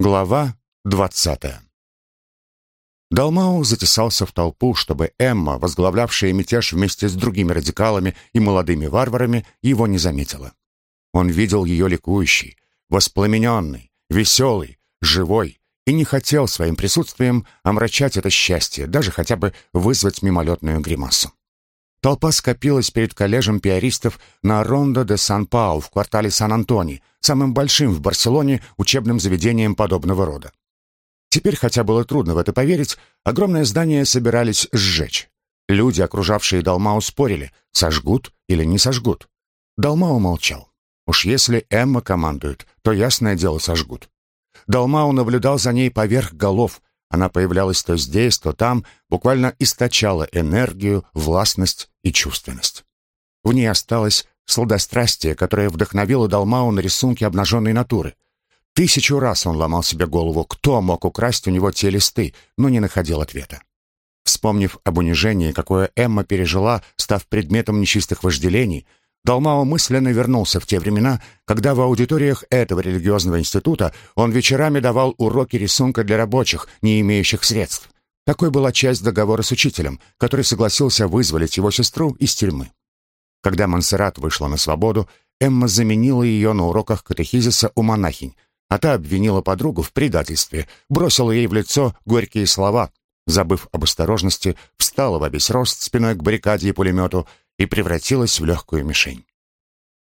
Глава двадцатая. Далмау затесался в толпу, чтобы Эмма, возглавлявшая мятеж вместе с другими радикалами и молодыми варварами, его не заметила. Он видел ее ликующий, воспламененный, веселый, живой, и не хотел своим присутствием омрачать это счастье, даже хотя бы вызвать мимолетную гримасу. Толпа скопилась перед коллежем пиаристов на Рондо де Сан-Пау в квартале Сан-Антони, самым большим в Барселоне учебным заведением подобного рода. Теперь, хотя было трудно в это поверить, огромное здание собирались сжечь. Люди, окружавшие Далмау, спорили, сожгут или не сожгут. Далмау молчал. Уж если Эмма командует, то ясное дело сожгут. Далмау наблюдал за ней поверх голов, она появлялась то здесь, то там, буквально источала энергию, властность и чувственность. В ней осталось сладострастие, которое вдохновило Далмау на рисунки обнаженной натуры. Тысячу раз он ломал себе голову, кто мог украсть у него те листы, но не находил ответа. Вспомнив об унижении, какое Эмма пережила, став предметом нечистых вожделений, Далмао мысленно вернулся в те времена, когда в аудиториях этого религиозного института он вечерами давал уроки рисунка для рабочих, не имеющих средств. Такой была часть договора с учителем, который согласился вызволить его сестру из тюрьмы. Когда Монсеррат вышла на свободу, Эмма заменила ее на уроках катехизиса у монахинь, а та обвинила подругу в предательстве, бросила ей в лицо горькие слова, забыв об осторожности, встала во весь рост спиной к баррикаде и пулемету и превратилась в легкую мишень.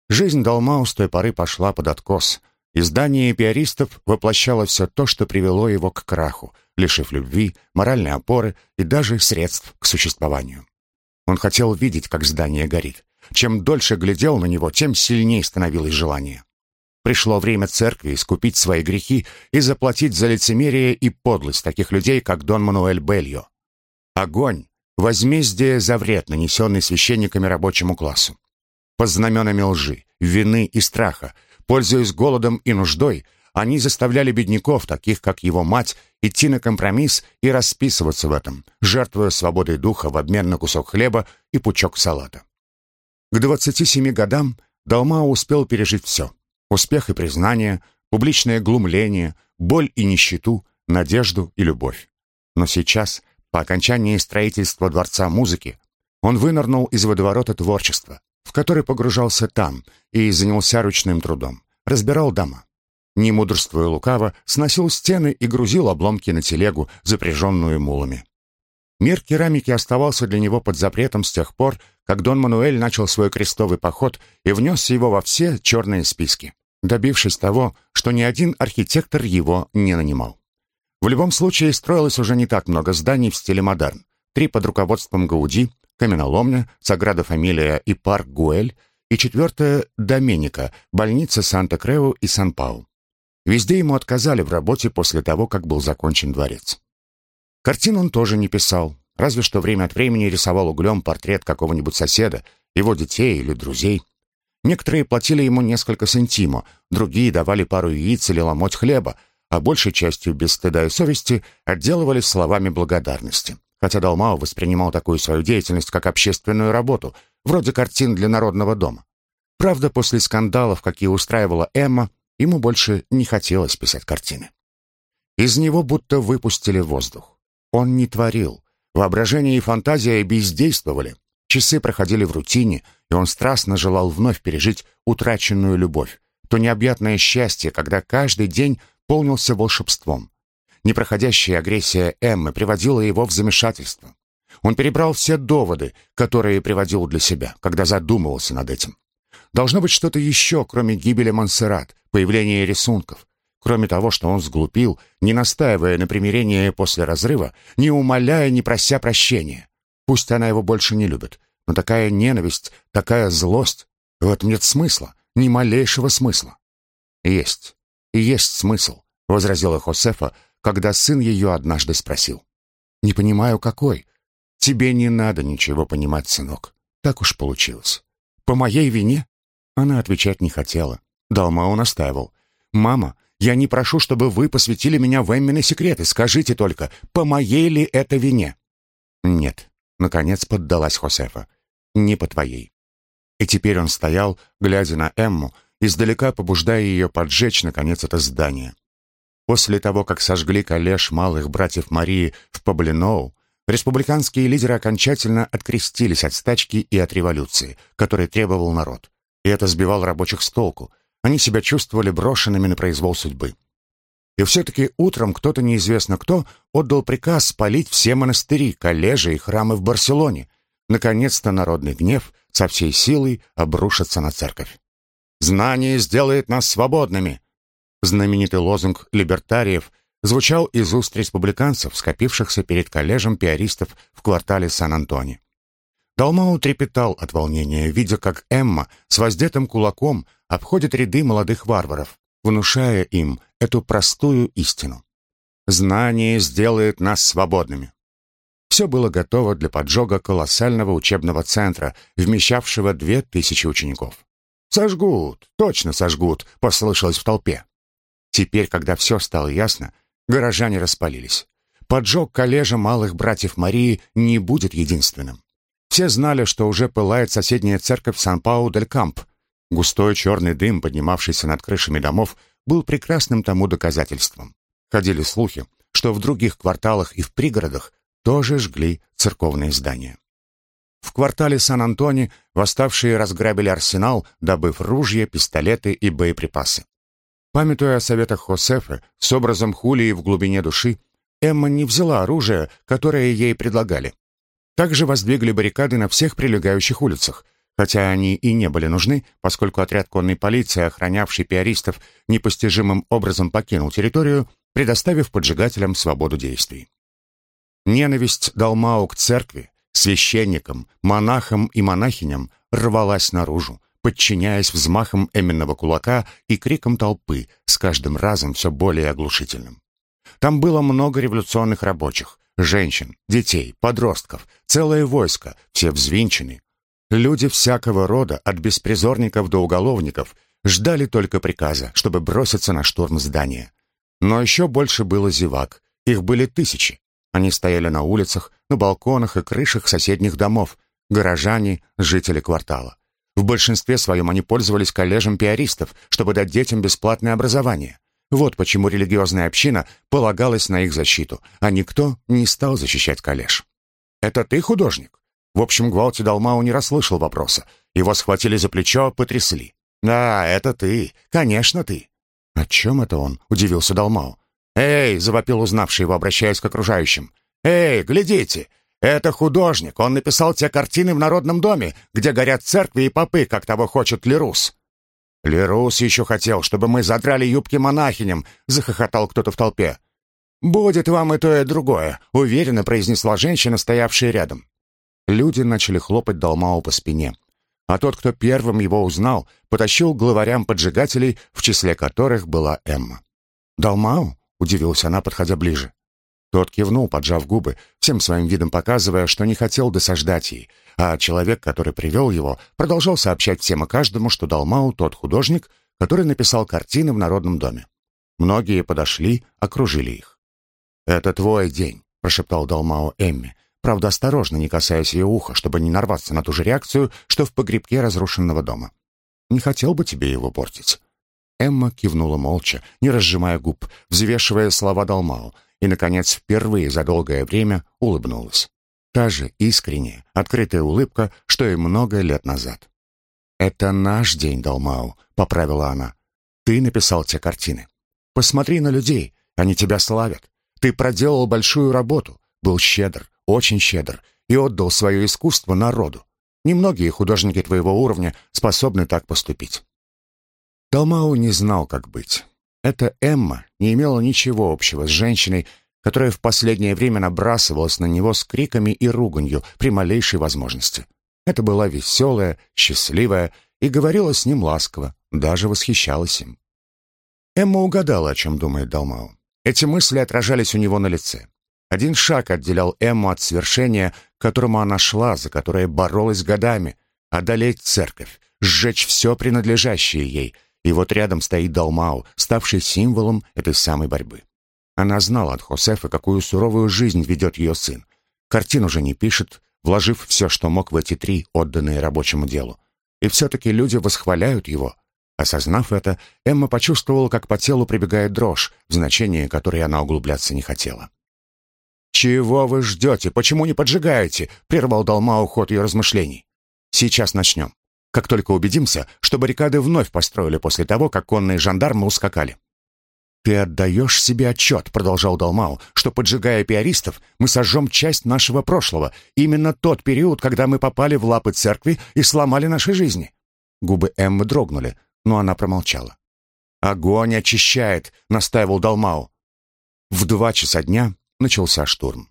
Жизнь Далмау с той поры пошла под откос. Издание пиаристов воплощало все то, что привело его к краху, лишив любви, моральной опоры и даже средств к существованию. Он хотел видеть, как здание горит. Чем дольше глядел на него, тем сильнее становилось желание. Пришло время церкви искупить свои грехи и заплатить за лицемерие и подлость таких людей, как Дон Мануэль Бельо. Огонь, Возмездие за вред, нанесенный священниками рабочему классу. Под знаменами лжи, вины и страха, пользуясь голодом и нуждой, они заставляли бедняков, таких как его мать, идти на компромисс и расписываться в этом, жертвуя свободой духа в обмен на кусок хлеба и пучок салата. К 27 годам Далмао успел пережить все. Успех и признание, публичное глумление, боль и нищету, надежду и любовь. Но сейчас, по окончании строительства Дворца музыки он вынырнул из водоворота творчества, в который погружался там и занялся ручным трудом, разбирал дома. Не мудрствуя лукаво, сносил стены и грузил обломки на телегу, запряженную мулами. Мир керамики оставался для него под запретом с тех пор, как Дон Мануэль начал свой крестовый поход и внес его во все черные списки, добившись того, что ни один архитектор его не нанимал. В любом случае, строилось уже не так много зданий в стиле модерн. Три под руководством Гауди, Каменоломня, Саграда Фамилия и парк Гуэль, и четвертое — Доменика, больница Санта-Крео и Сан-Пау. Везде ему отказали в работе после того, как был закончен дворец. Картин он тоже не писал, разве что время от времени рисовал углем портрет какого-нибудь соседа, его детей или друзей. Некоторые платили ему несколько сантимо, другие давали пару яиц или ломоть хлеба, а большей частью без стыда и совести отделывались словами благодарности. Хотя Далмау воспринимал такую свою деятельность как общественную работу, вроде картин для Народного дома. Правда, после скандалов, какие устраивала Эмма, ему больше не хотелось писать картины. Из него будто выпустили воздух. Он не творил. Воображение и фантазия бездействовали. Часы проходили в рутине, и он страстно желал вновь пережить утраченную любовь, то необъятное счастье, когда каждый день полнился волшебством. Непроходящая агрессия Эммы приводила его в замешательство. Он перебрал все доводы, которые приводил для себя, когда задумывался над этим. Должно быть что-то еще, кроме гибели Монсеррат, появления рисунков. Кроме того, что он сглупил, не настаивая на примирении после разрыва, не умоляя, не прося прощения. Пусть она его больше не любит, но такая ненависть, такая злость, в этом нет смысла, ни малейшего смысла. Есть и есть смысл», — возразила Хосефа, когда сын ее однажды спросил. «Не понимаю, какой. Тебе не надо ничего понимать, сынок. Так уж получилось. По моей вине?» Она отвечать не хотела. Далмао настаивал. «Мама, я не прошу, чтобы вы посвятили меня в Эммины секреты. Скажите только, по моей ли это вине?» «Нет», — наконец поддалась Хосефа. «Не по твоей». И теперь он стоял, глядя на Эмму, издалека побуждая ее поджечь, наконец, это здание. После того, как сожгли коллеж малых братьев Марии в Паблиноу, республиканские лидеры окончательно открестились от стачки и от революции, которой требовал народ. И это сбивало рабочих с толку. Они себя чувствовали брошенными на произвол судьбы. И все-таки утром кто-то неизвестно кто отдал приказ спалить все монастыри, коллежи и храмы в Барселоне. Наконец-то народный гнев со всей силой обрушится на церковь. «Знание сделает нас свободными!» Знаменитый лозунг либертариев звучал из уст республиканцев, скопившихся перед коллежем пиаристов в квартале Сан-Антони. Далмау трепетал от волнения, видя, как Эмма с воздетым кулаком обходит ряды молодых варваров, внушая им эту простую истину. Знание сделает нас свободными. Все было готово для поджога колоссального учебного центра, вмещавшего две тысячи учеников. «Сожгут, точно сожгут», — послышалось в толпе. Теперь, когда все стало ясно, горожане распалились. Поджог коллежа малых братьев Марии не будет единственным. Все знали, что уже пылает соседняя церковь Сан-Пау-дель-Камп. Густой черный дым, поднимавшийся над крышами домов, был прекрасным тому доказательством. Ходили слухи, что в других кварталах и в пригородах тоже жгли церковные здания. В квартале Сан-Антони восставшие разграбили арсенал, добыв ружья, пистолеты и боеприпасы. Памятуя о советах Хосефа, с образом Хулии в глубине души, Эмма не взяла оружие, которое ей предлагали. Также воздвигли баррикады на всех прилегающих улицах, хотя они и не были нужны, поскольку отряд конной полиции, охранявший пиаристов, непостижимым образом покинул территорию, предоставив поджигателям свободу действий. Ненависть Далмау к церкви, священникам, монахам и монахиням рвалась наружу, подчиняясь взмахам эменного кулака и крикам толпы, с каждым разом все более оглушительным. Там было много революционных рабочих, женщин, детей, подростков, целое войско, все взвинчены, Люди всякого рода, от беспризорников до уголовников, ждали только приказа, чтобы броситься на штурм здания. Но еще больше было зевак. Их были тысячи. Они стояли на улицах, на балконах и крышах соседних домов, горожане, жители квартала. В большинстве своем они пользовались коллежем пиаристов, чтобы дать детям бесплатное образование. Вот почему религиозная община полагалась на их защиту, а никто не стал защищать коллеж. «Это ты художник?» В общем, Гвалти Далмау не расслышал вопроса. Его схватили за плечо, потрясли. «Да, это ты. Конечно, ты». «О чем это он?» — удивился Далмау. «Эй!» — завопил узнавший его, обращаясь к окружающим. «Эй, глядите! Это художник. Он написал те картины в Народном доме, где горят церкви и попы, как того хочет Лерус». «Лерус еще хотел, чтобы мы задрали юбки монахиням», — захохотал кто-то в толпе. «Будет вам и то, и другое», — уверенно произнесла женщина, стоявшая рядом. Люди начали хлопать Далмау по спине. А тот, кто первым его узнал, потащил главарям поджигателей, в числе которых была Эмма. «Далмау?» — удивилась она, подходя ближе. Тот кивнул, поджав губы, всем своим видом показывая, что не хотел досаждать ей, а человек, который привел его, продолжал сообщать всем и каждому, что Далмау тот художник, который написал картины в Народном доме. Многие подошли, окружили их. «Это твой день», — прошептал Далмау Эмме, правда осторожно, не касаясь ее уха, чтобы не нарваться на ту же реакцию, что в погребке разрушенного дома. «Не хотел бы тебе его портить». Эмма кивнула молча, не разжимая губ, взвешивая слова Далмау, и, наконец, впервые за долгое время улыбнулась. Та же искренняя, открытая улыбка, что и много лет назад. «Это наш день, Далмау», — поправила она. «Ты написал те картины. Посмотри на людей, они тебя славят. Ты проделал большую работу, был щедр, очень щедр и отдал свое искусство народу. Немногие художники твоего уровня способны так поступить. Далмау не знал, как быть. Эта Эмма не имела ничего общего с женщиной, которая в последнее время набрасывалась на него с криками и руганью при малейшей возможности. Это была веселая, счастливая и говорила с ним ласково, даже восхищалась им. Эмма угадала, о чем думает Далмау. Эти мысли отражались у него на лице. Один шаг отделял Эмму от свершения, к которому она шла, за которое боролась годами. Одолеть церковь, сжечь все принадлежащее ей. И вот рядом стоит Далмау, ставший символом этой самой борьбы. Она знала от Хосефа, какую суровую жизнь ведет ее сын. Картин уже не пишет, вложив все, что мог в эти три, отданные рабочему делу. И все-таки люди восхваляют его. Осознав это, Эмма почувствовала, как по телу прибегает дрожь, в значение которой она углубляться не хотела. «Чего вы ждете? Почему не поджигаете?» — прервал Далмау ход ее размышлений. «Сейчас начнем. Как только убедимся, что баррикады вновь построили после того, как конные жандармы ускакали». «Ты отдаешь себе отчет», — продолжал Далмау, «что, поджигая пиаристов, мы сожжем часть нашего прошлого, именно тот период, когда мы попали в лапы церкви и сломали наши жизни». Губы Эммы дрогнули, но она промолчала. «Огонь очищает», — настаивал Далмау. В два часа дня начался штурм.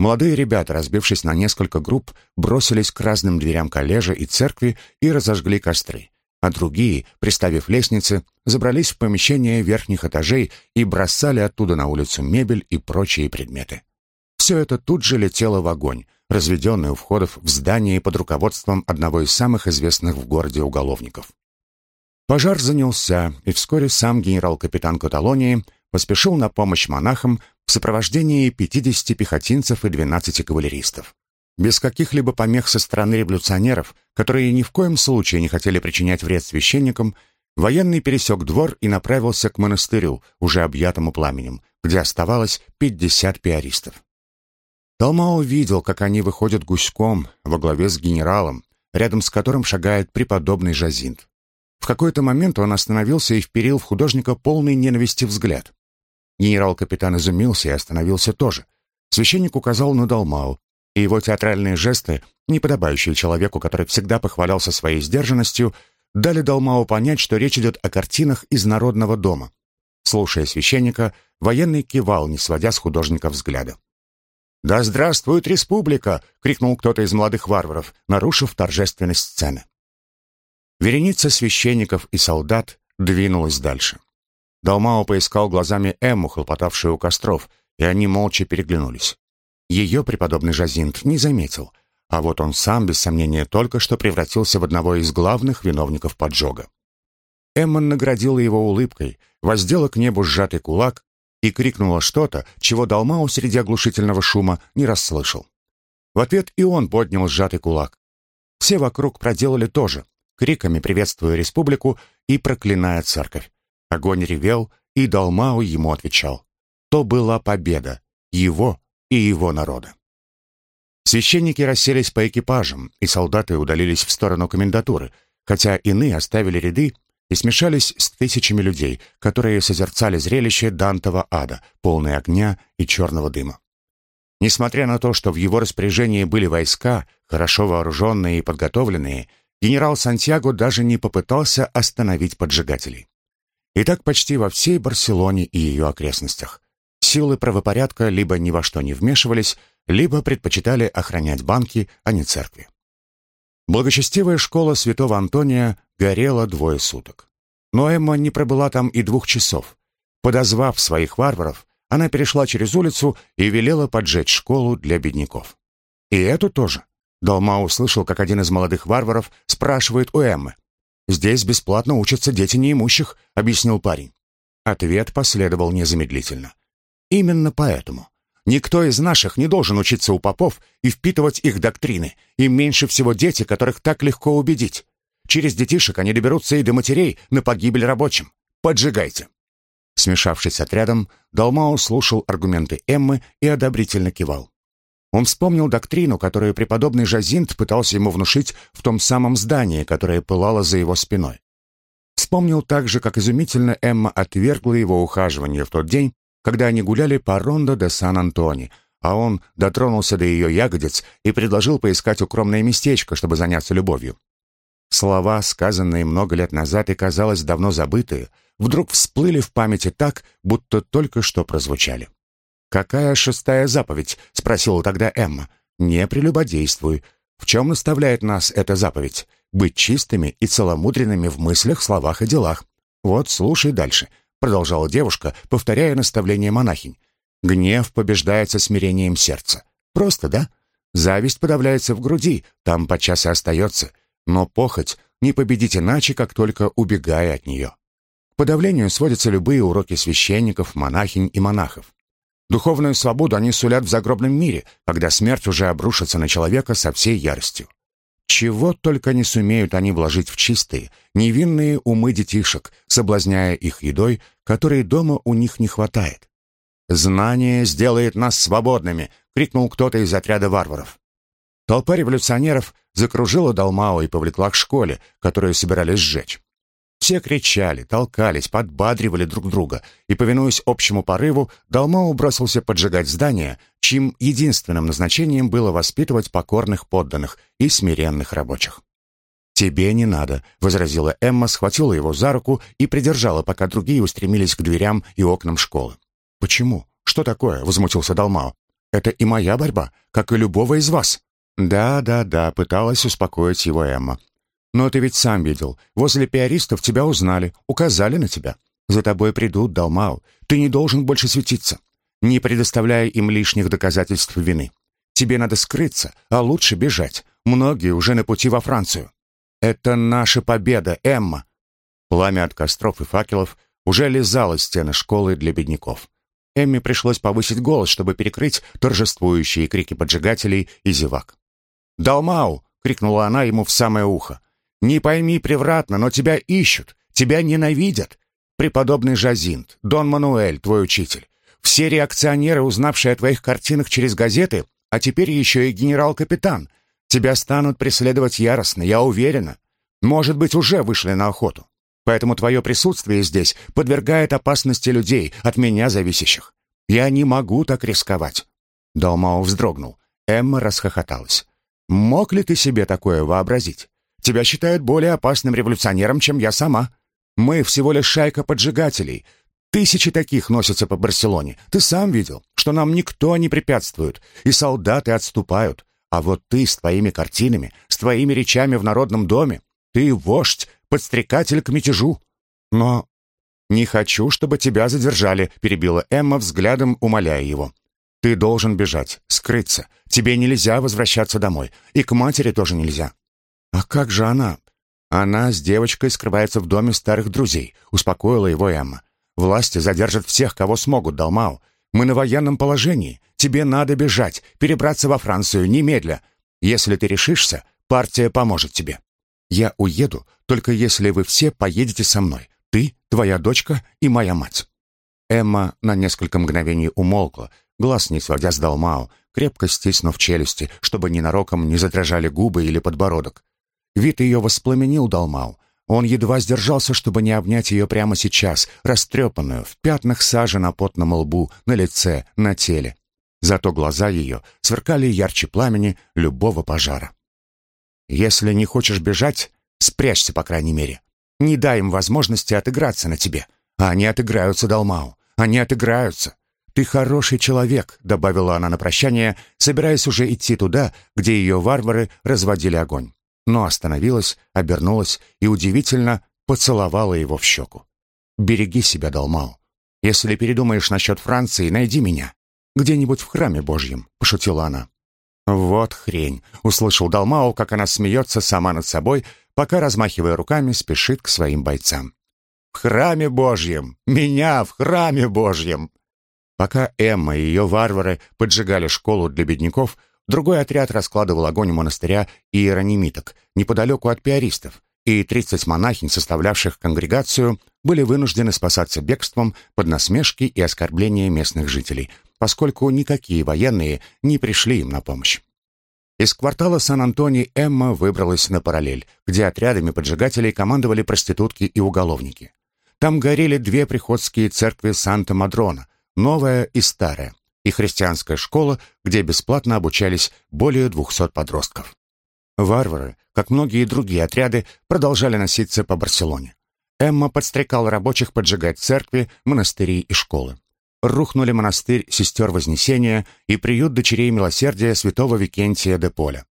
Молодые ребята, разбившись на несколько групп, бросились к разным дверям коллежа и церкви и разожгли костры, а другие, приставив лестницы, забрались в помещения верхних этажей и бросали оттуда на улицу мебель и прочие предметы. Все это тут же летело в огонь, разведенный у входов в здание под руководством одного из самых известных в городе уголовников. Пожар занялся, и вскоре сам генерал-капитан Каталонии поспешил на помощь монахам в сопровождении 50 пехотинцев и 12 кавалеристов. Без каких-либо помех со стороны революционеров, которые ни в коем случае не хотели причинять вред священникам, военный пересек двор и направился к монастырю, уже объятому пламенем, где оставалось 50 пиаристов. Талмао видел, как они выходят гуськом во главе с генералом, рядом с которым шагает преподобный Жазинт. В какой-то момент он остановился и вперил в художника полный ненависти взгляд. Генерал-капитан изумился и остановился тоже. Священник указал на Далмау, и его театральные жесты, не подобающие человеку, который всегда похвалялся своей сдержанностью, дали Далмау понять, что речь идет о картинах из Народного дома. Слушая священника, военный кивал, не сводя с художника взгляда. «Да здравствует республика!» — крикнул кто-то из молодых варваров, нарушив торжественность сцены. Вереница священников и солдат двинулась дальше. Далмао поискал глазами Эмму, хлопотавшую у костров, и они молча переглянулись. Ее преподобный Жазинт не заметил, а вот он сам, без сомнения, только что превратился в одного из главных виновников поджога. Эмма наградила его улыбкой, воздела к небу сжатый кулак и крикнула что-то, чего Далмао среди оглушительного шума не расслышал. В ответ и он поднял сжатый кулак. Все вокруг проделали то же, криками приветствуя республику и проклиная церковь. Огонь ревел, и Далмау ему отвечал. То была победа, его и его народа. Священники расселись по экипажам, и солдаты удалились в сторону комендатуры, хотя иные оставили ряды и смешались с тысячами людей, которые созерцали зрелище Дантова ада, полное огня и черного дыма. Несмотря на то, что в его распоряжении были войска, хорошо вооруженные и подготовленные, генерал Сантьяго даже не попытался остановить поджигателей. И так почти во всей Барселоне и ее окрестностях. Силы правопорядка либо ни во что не вмешивались, либо предпочитали охранять банки, а не церкви. Благочестивая школа святого Антония горела двое суток. Но Эмма не пробыла там и двух часов. Подозвав своих варваров, она перешла через улицу и велела поджечь школу для бедняков. И эту тоже. Долма услышал, как один из молодых варваров спрашивает у Эммы. «Здесь бесплатно учатся дети неимущих», — объяснил парень. Ответ последовал незамедлительно. «Именно поэтому. Никто из наших не должен учиться у попов и впитывать их доктрины, и меньше всего дети, которых так легко убедить. Через детишек они доберутся и до матерей на погибель рабочим. Поджигайте». Смешавшись отрядом, Далмао слушал аргументы Эммы и одобрительно кивал. Он вспомнил доктрину, которую преподобный Жазинт пытался ему внушить в том самом здании, которое пылало за его спиной. Вспомнил также, как изумительно Эмма отвергла его ухаживание в тот день, когда они гуляли по Рондо де Сан-Антони, а он дотронулся до ее ягодиц и предложил поискать укромное местечко, чтобы заняться любовью. Слова, сказанные много лет назад и, казалось, давно забытые, вдруг всплыли в памяти так, будто только что прозвучали. «Какая шестая заповедь?» — спросила тогда Эмма. «Не прелюбодействуй. В чем наставляет нас эта заповедь? Быть чистыми и целомудренными в мыслях, словах и делах. Вот, слушай дальше», — продолжала девушка, повторяя наставление монахинь. «Гнев побеждается смирением сердца. Просто, да? Зависть подавляется в груди, там подчас и остается. Но похоть не победить иначе, как только убегая от нее». К подавлению сводятся любые уроки священников, монахинь и монахов. Духовную свободу они сулят в загробном мире, когда смерть уже обрушится на человека со всей яростью. Чего только не сумеют они вложить в чистые, невинные умы детишек, соблазняя их едой, которой дома у них не хватает. «Знание сделает нас свободными!» — крикнул кто-то из отряда варваров. Толпа революционеров закружила Далмао и повлекла к школе, которую собирались сжечь. Все кричали, толкались, подбадривали друг друга, и, повинуясь общему порыву, Далмао бросился поджигать здание, чьим единственным назначением было воспитывать покорных подданных и смиренных рабочих. «Тебе не надо», — возразила Эмма, схватила его за руку и придержала, пока другие устремились к дверям и окнам школы. «Почему? Что такое?» — возмутился Далмао. «Это и моя борьба, как и любого из вас». «Да, да, да», — пыталась успокоить его Эмма. «Но ты ведь сам видел. Возле пиаристов тебя узнали, указали на тебя. За тобой придут, Далмау. Ты не должен больше светиться, не предоставляя им лишних доказательств вины. Тебе надо скрыться, а лучше бежать. Многие уже на пути во Францию. Это наша победа, Эмма!» Пламя от костров и факелов уже лизало стены школы для бедняков. Эмме пришлось повысить голос, чтобы перекрыть торжествующие крики поджигателей и зевак. «Далмау!» — крикнула она ему в самое ухо. «Не пойми превратно, но тебя ищут, тебя ненавидят. Преподобный Жазинт, Дон Мануэль, твой учитель, все реакционеры, узнавшие о твоих картинах через газеты, а теперь еще и генерал-капитан, тебя станут преследовать яростно, я уверена. Может быть, уже вышли на охоту. Поэтому твое присутствие здесь подвергает опасности людей, от меня зависящих. Я не могу так рисковать». Далмау вздрогнул. Эмма расхохоталась. Мог ли ты себе такое вообразить? Тебя считают более опасным революционером, чем я сама. Мы всего лишь шайка поджигателей. Тысячи таких носятся по Барселоне. Ты сам видел, что нам никто не препятствует, и солдаты отступают. А вот ты с твоими картинами, с твоими речами в Народном доме, ты вождь, подстрекатель к мятежу. Но не хочу, чтобы тебя задержали, перебила Эмма взглядом, умоляя его. Ты должен бежать, скрыться. Тебе нельзя возвращаться домой. И к матери тоже нельзя. А как же она? Она с девочкой скрывается в доме старых друзей, успокоила его Эмма. Власти задержат всех, кого смогут, Далмау. Мы на военном положении. Тебе надо бежать, перебраться во Францию немедля. Если ты решишься, партия поможет тебе. Я уеду, только если вы все поедете со мной. Ты, твоя дочка и моя мать. Эмма на несколько мгновений умолкла, глаз не сводя с Далмао, крепко стиснув челюсти, чтобы ненароком не задрожали губы или подбородок. Вид ее воспламенил Далмау. Он едва сдержался, чтобы не обнять ее прямо сейчас, растрепанную, в пятнах сажи на потном лбу, на лице, на теле. Зато глаза ее сверкали ярче пламени любого пожара. «Если не хочешь бежать, спрячься, по крайней мере. Не дай им возможности отыграться на тебе. А они отыграются, Далмау. Они отыграются. «Ты хороший человек», — добавила она на прощание, собираясь уже идти туда, где ее варвары разводили огонь. Но остановилась, обернулась и, удивительно, поцеловала его в щеку. «Береги себя, Далмау. Если передумаешь насчет Франции, найди меня. Где-нибудь в храме Божьем», — пошутила она. «Вот хрень!» — услышал Далмау, как она смеется сама над собой, пока, размахивая руками, спешит к своим бойцам. «В храме Божьем! Меня в храме Божьем!» Пока Эмма и ее варвары поджигали школу для бедняков, другой отряд раскладывал огонь у монастыря иеронимиток, неподалеку от пиаристов, и 30 монахинь, составлявших конгрегацию, были вынуждены спасаться бегством под насмешки и оскорбления местных жителей, поскольку никакие военные не пришли им на помощь. Из квартала Сан-Антони Эмма выбралась на параллель, где отрядами поджигателей командовали проститутки и уголовники. Там горели две приходские церкви Санта-Мадрона, новая и старая, и христианская школа, где бесплатно обучались более 200 подростков. Варвары, как многие другие отряды, продолжали носиться по Барселоне. Эмма подстрекала рабочих поджигать церкви, монастыри и школы. Рухнули монастырь сестер Вознесения и приют дочерей милосердия святого Викентия де Поля.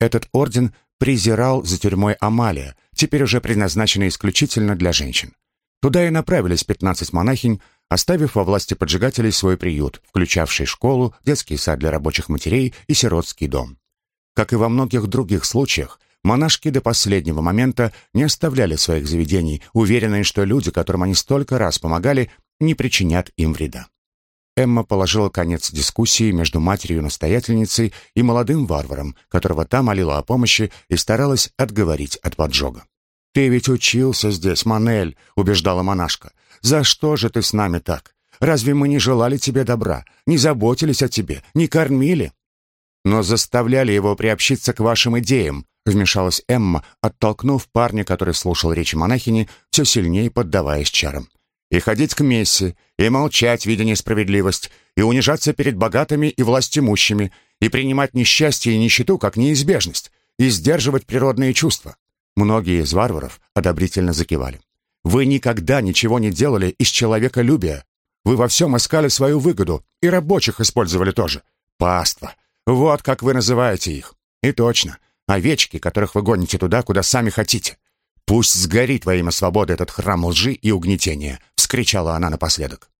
Этот орден презирал за тюрьмой Амалия, теперь уже предназначенной исключительно для женщин. Туда и направились 15 монахинь, оставив во власти поджигателей свой приют, включавший школу, детский сад для рабочих матерей и сиротский дом. Как и во многих других случаях, монашки до последнего момента не оставляли своих заведений, уверенные, что люди, которым они столько раз помогали, не причинят им вреда. Эмма положила конец дискуссии между матерью-настоятельницей и молодым варваром, которого та молила о помощи и старалась отговорить от поджога. «Ты ведь учился здесь, Манель», — убеждала монашка. «За что же ты с нами так? Разве мы не желали тебе добра, не заботились о тебе, не кормили?» «Но заставляли его приобщиться к вашим идеям», — вмешалась Эмма, оттолкнув парня, который слушал речи монахини, все сильнее поддаваясь чарам и ходить к мессе, и молчать, видя несправедливость, и унижаться перед богатыми и властимущими, и принимать несчастье и нищету как неизбежность, и сдерживать природные чувства. Многие из варваров одобрительно закивали. Вы никогда ничего не делали из человеколюбия. Вы во всем искали свою выгоду, и рабочих использовали тоже. Паства. Вот как вы называете их. И точно. Овечки, которых вы гоните туда, куда сами хотите. Пусть сгорит во имя свободы этот храм лжи и угнетения, вскричала она напоследок.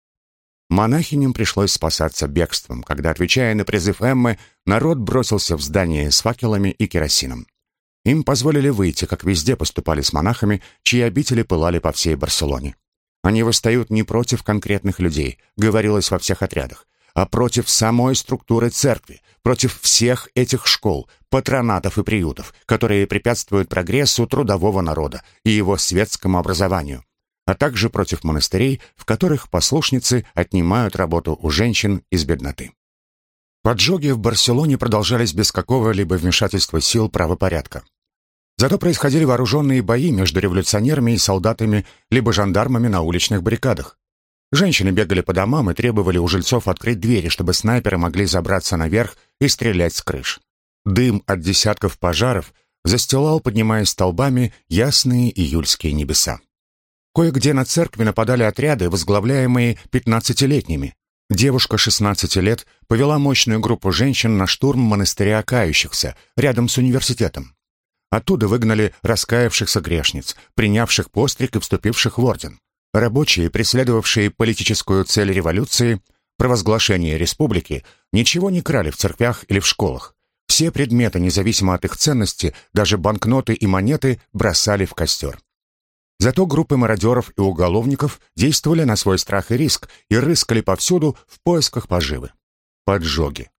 Монахиням пришлось спасаться бегством, когда, отвечая на призыв Эммы, народ бросился в здание с факелами и керосином. Им позволили выйти, как везде поступали с монахами, чьи обители пылали по всей Барселоне. Они восстают не против конкретных людей, говорилось во всех отрядах, а против самой структуры церкви, против всех этих школ, патронатов и приютов, которые препятствуют прогрессу трудового народа и его светскому образованию, а также против монастырей, в которых послушницы отнимают работу у женщин из бедноты. Поджоги в Барселоне продолжались без какого-либо вмешательства сил правопорядка. Зато происходили вооруженные бои между революционерами и солдатами либо жандармами на уличных баррикадах. Женщины бегали по домам и требовали у жильцов открыть двери, чтобы снайперы могли забраться наверх и стрелять с крыш. Дым от десятков пожаров застилал, поднимаясь столбами, ясные июльские небеса. Кое-где на церкви нападали отряды, возглавляемые пятнадцатилетними. Девушка 16 лет повела мощную группу женщин на штурм монастыря кающихся, рядом с университетом. Оттуда выгнали раскаявшихся грешниц, принявших постриг и вступивших в орден. Рабочие, преследовавшие политическую цель революции, провозглашение республики, ничего не крали в церквях или в школах. Все предметы, независимо от их ценности, даже банкноты и монеты, бросали в костер. Зато группы мародеров и уголовников действовали на свой страх и риск и рыскали повсюду в поисках поживы. Поджоги.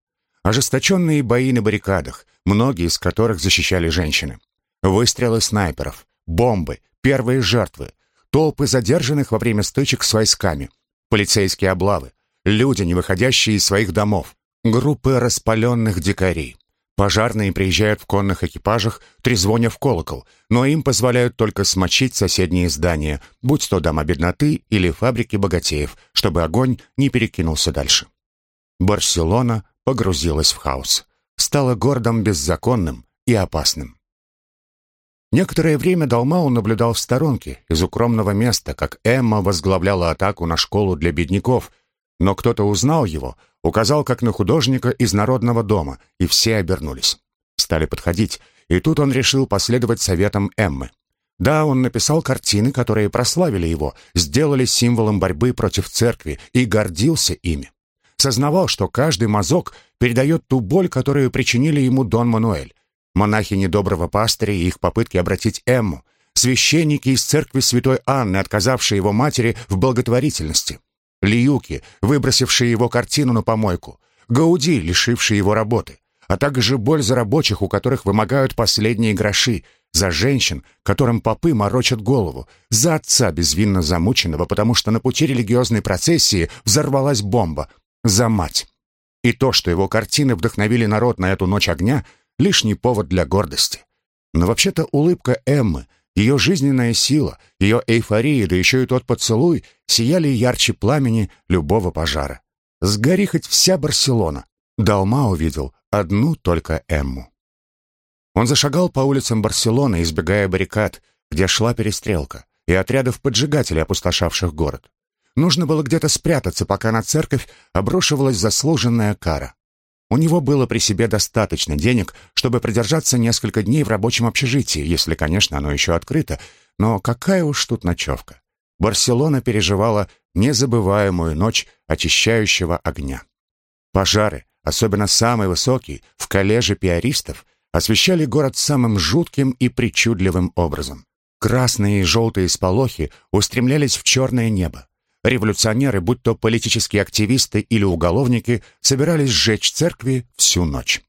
Ожесточенные бои на баррикадах, многие из которых защищали женщины. Выстрелы снайперов, бомбы, первые жертвы, толпы задержанных во время стычек с войсками, полицейские облавы, люди, не выходящие из своих домов, группы распаленных дикарей. Пожарные приезжают в конных экипажах, трезвоня в колокол, но им позволяют только смочить соседние здания, будь то дома бедноты или фабрики богатеев, чтобы огонь не перекинулся дальше. Барселона погрузилась в хаос, стала городом беззаконным и опасным. Некоторое время Далмау наблюдал в сторонке, из укромного места, как Эмма возглавляла атаку на школу для бедняков, но кто-то узнал его, указал как на художника из Народного дома, и все обернулись. Стали подходить, и тут он решил последовать советам Эммы. Да, он написал картины, которые прославили его, сделали символом борьбы против церкви и гордился ими. Сознавал, что каждый мазок передает ту боль, которую причинили ему Дон Мануэль, монахи недоброго пастыря и их попытки обратить Эмму, священники из церкви святой Анны, отказавшие его матери в благотворительности, Лиюки, выбросившие его картину на помойку, Гауди, лишившие его работы, а также боль за рабочих, у которых вымогают последние гроши, за женщин, которым попы морочат голову, за отца безвинно замученного, потому что на пути религиозной процессии взорвалась бомба, за мать. И то, что его картины вдохновили народ на эту ночь огня, лишний повод для гордости. Но вообще-то улыбка Эммы, ее жизненная сила, ее эйфория, да еще и тот поцелуй сияли ярче пламени любого пожара. Сгори хоть вся Барселона. Далма увидел одну только Эмму. Он зашагал по улицам Барселоны, избегая баррикад, где шла перестрелка, и отрядов поджигателей, опустошавших город. Нужно было где-то спрятаться, пока на церковь обрушивалась заслуженная кара. У него было при себе достаточно денег, чтобы продержаться несколько дней в рабочем общежитии, если, конечно, оно еще открыто. Но какая уж тут ночевка. Барселона переживала незабываемую ночь очищающего огня. Пожары, особенно самый высокий, в коллеже пиаристов, освещали город самым жутким и причудливым образом. Красные и желтые сполохи устремлялись в черное небо. Революционеры, будь то политические активисты или уголовники, собирались сжечь церкви всю ночь.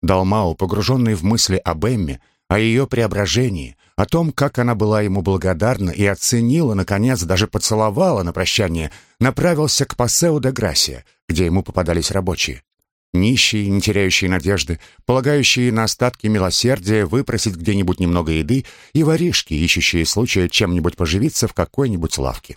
Далмау, погруженный в мысли об Эмме, о ее преображении, о том, как она была ему благодарна и оценила, наконец, даже поцеловала на прощание, направился к Пасео де Грасия, где ему попадались рабочие. Нищие, не теряющие надежды, полагающие на остатки милосердия выпросить где-нибудь немного еды, и воришки, ищущие случая чем-нибудь поживиться в какой-нибудь лавке.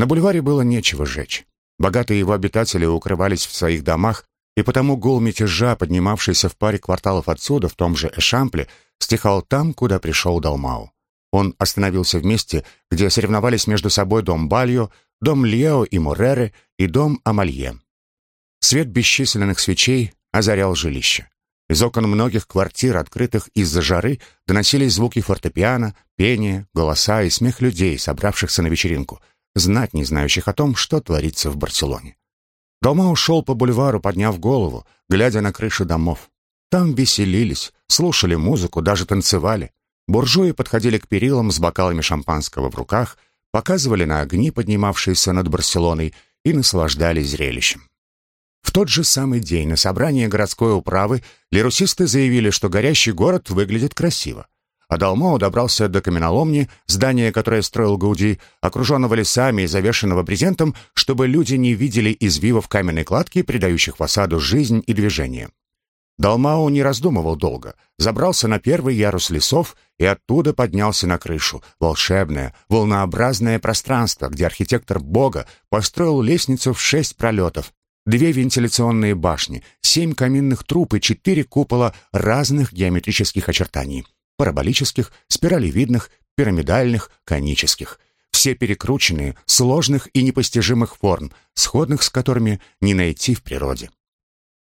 На бульваре было нечего сжечь. Богатые его обитатели укрывались в своих домах, и потому гул мятежа, поднимавшийся в паре кварталов отсюда, в том же Эшампле, стихал там, куда пришел Далмау. Он остановился в месте, где соревновались между собой дом Бальо, дом Лео и Морере и дом Амалье. Свет бесчисленных свечей озарял жилище. Из окон многих квартир, открытых из-за жары, доносились звуки фортепиано, пение, голоса и смех людей, собравшихся на вечеринку, знать не знающих о том, что творится в Барселоне. Дома ушел по бульвару, подняв голову, глядя на крыши домов. Там веселились, слушали музыку, даже танцевали. Буржуи подходили к перилам с бокалами шампанского в руках, показывали на огни, поднимавшиеся над Барселоной, и наслаждались зрелищем. В тот же самый день на собрании городской управы лерусисты заявили, что горящий город выглядит красиво. А Далмоу добрался до каменоломни, здания, которое строил Гауди, окруженного лесами и завешенного брезентом, чтобы люди не видели извивов каменной кладки, придающих фасаду жизнь и движение. Далмау не раздумывал долго, забрался на первый ярус лесов и оттуда поднялся на крышу, волшебное, волнообразное пространство, где архитектор Бога построил лестницу в шесть пролетов, две вентиляционные башни, семь каминных труб и четыре купола разных геометрических очертаний – параболических, спиралевидных, пирамидальных, конических – все перекрученные, сложных и непостижимых форм, сходных с которыми не найти в природе.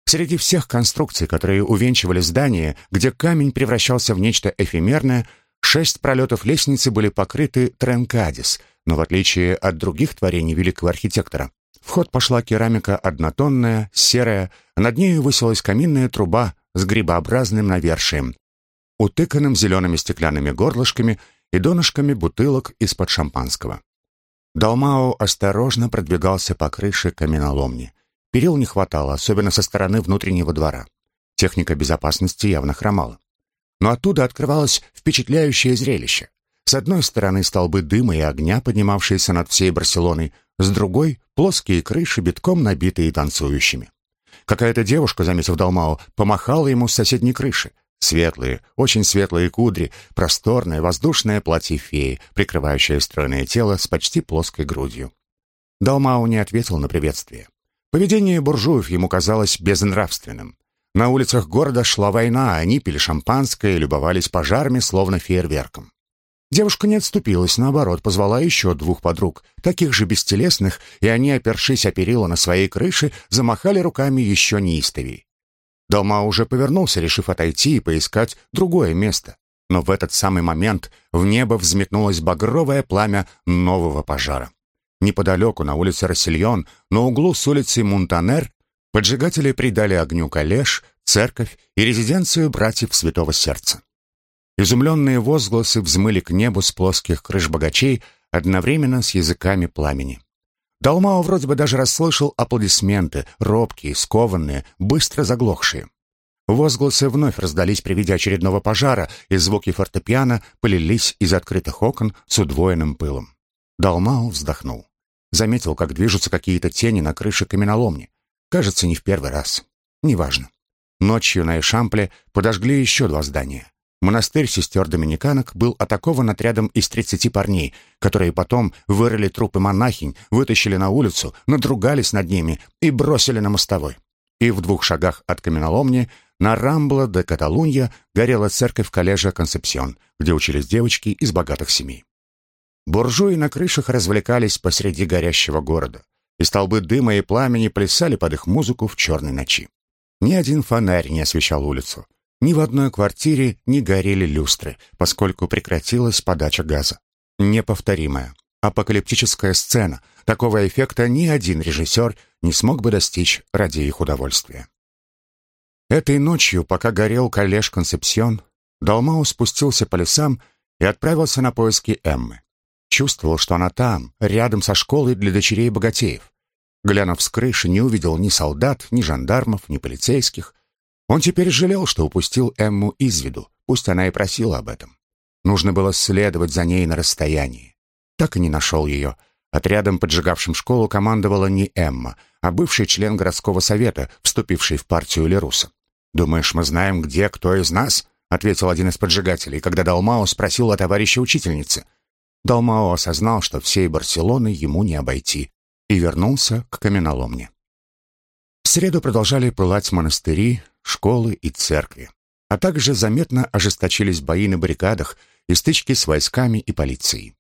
Среди всех конструкций, которые увенчивали здание, где камень превращался в нечто эфемерное, шесть пролетов лестницы были покрыты тренкадис, но в отличие от других творений великого архитектора, в ход пошла керамика однотонная, серая, над нею высилась каминная труба с грибообразным навершием, утыканным зелеными стеклянными горлышками и донышками бутылок из-под шампанского. Далмао осторожно продвигался по крыше каменоломни. Перил не хватало, особенно со стороны внутреннего двора. Техника безопасности явно хромала. Но оттуда открывалось впечатляющее зрелище. С одной стороны столбы дыма и огня, поднимавшиеся над всей Барселоной, с другой — плоские крыши, битком набитые танцующими. Какая-то девушка, заметив Далмао, помахала ему с соседней крыши. Светлые, очень светлые кудри, просторное воздушное платье феи, прикрывающее стройное тело с почти плоской грудью. Далмао не ответил на приветствие. Поведение буржуев ему казалось безнравственным. На улицах города шла война, они пили шампанское и любовались пожарами, словно фейерверком. Девушка не отступилась, наоборот, позвала еще двух подруг, таких же бестелесных, и они, опершись о перила на своей крыше, замахали руками еще неистовей. Дома уже повернулся, решив отойти и поискать другое место. Но в этот самый момент в небо взметнулось багровое пламя нового пожара. Неподалеку, на улице Рассельон, на углу с улицей Мунтанер, поджигатели придали огню коллеж, церковь и резиденцию братьев Святого Сердца. Изумленные возгласы взмыли к небу с плоских крыш богачей одновременно с языками пламени. Далмао вроде бы даже расслышал аплодисменты, робкие, скованные, быстро заглохшие. Возгласы вновь раздались при виде очередного пожара, и звуки фортепиано полились из открытых окон с удвоенным пылом. Далмао вздохнул. Заметил, как движутся какие-то тени на крыше каменоломни. Кажется, не в первый раз. Неважно. Ночью на Эшампле подожгли еще два здания. Монастырь сестер-доминиканок был атакован отрядом из 30 парней, которые потом вырыли трупы монахинь, вытащили на улицу, надругались над ними и бросили на мостовой. И в двух шагах от каменоломни на Рамбла де Каталунья горела церковь коллежа Концепсион, где учились девочки из богатых семей. Буржуи на крышах развлекались посреди горящего города, и столбы дыма и пламени плясали под их музыку в черной ночи. Ни один фонарь не освещал улицу. Ни в одной квартире не горели люстры, поскольку прекратилась подача газа. Неповторимая, апокалиптическая сцена. Такого эффекта ни один режиссер не смог бы достичь ради их удовольствия. Этой ночью, пока горел коллеж Концепсион, Далмау спустился по лесам и отправился на поиски Эммы. Чувствовал, что она там, рядом со школой для дочерей богатеев. Глянув с крыши, не увидел ни солдат, ни жандармов, ни полицейских. Он теперь жалел, что упустил Эмму из виду, пусть она и просила об этом. Нужно было следовать за ней на расстоянии. Так и не нашел ее. Отрядом, поджигавшим школу, командовала не Эмма, а бывший член городского совета, вступивший в партию Леруса. «Думаешь, мы знаем, где кто из нас?» — ответил один из поджигателей, когда Далмао спросил о товарище учительницы. Далмао осознал, что всей Барселоны ему не обойти, и вернулся к каменоломне. В среду продолжали пылать монастыри, школы и церкви, а также заметно ожесточились бои на баррикадах и стычки с войсками и полицией.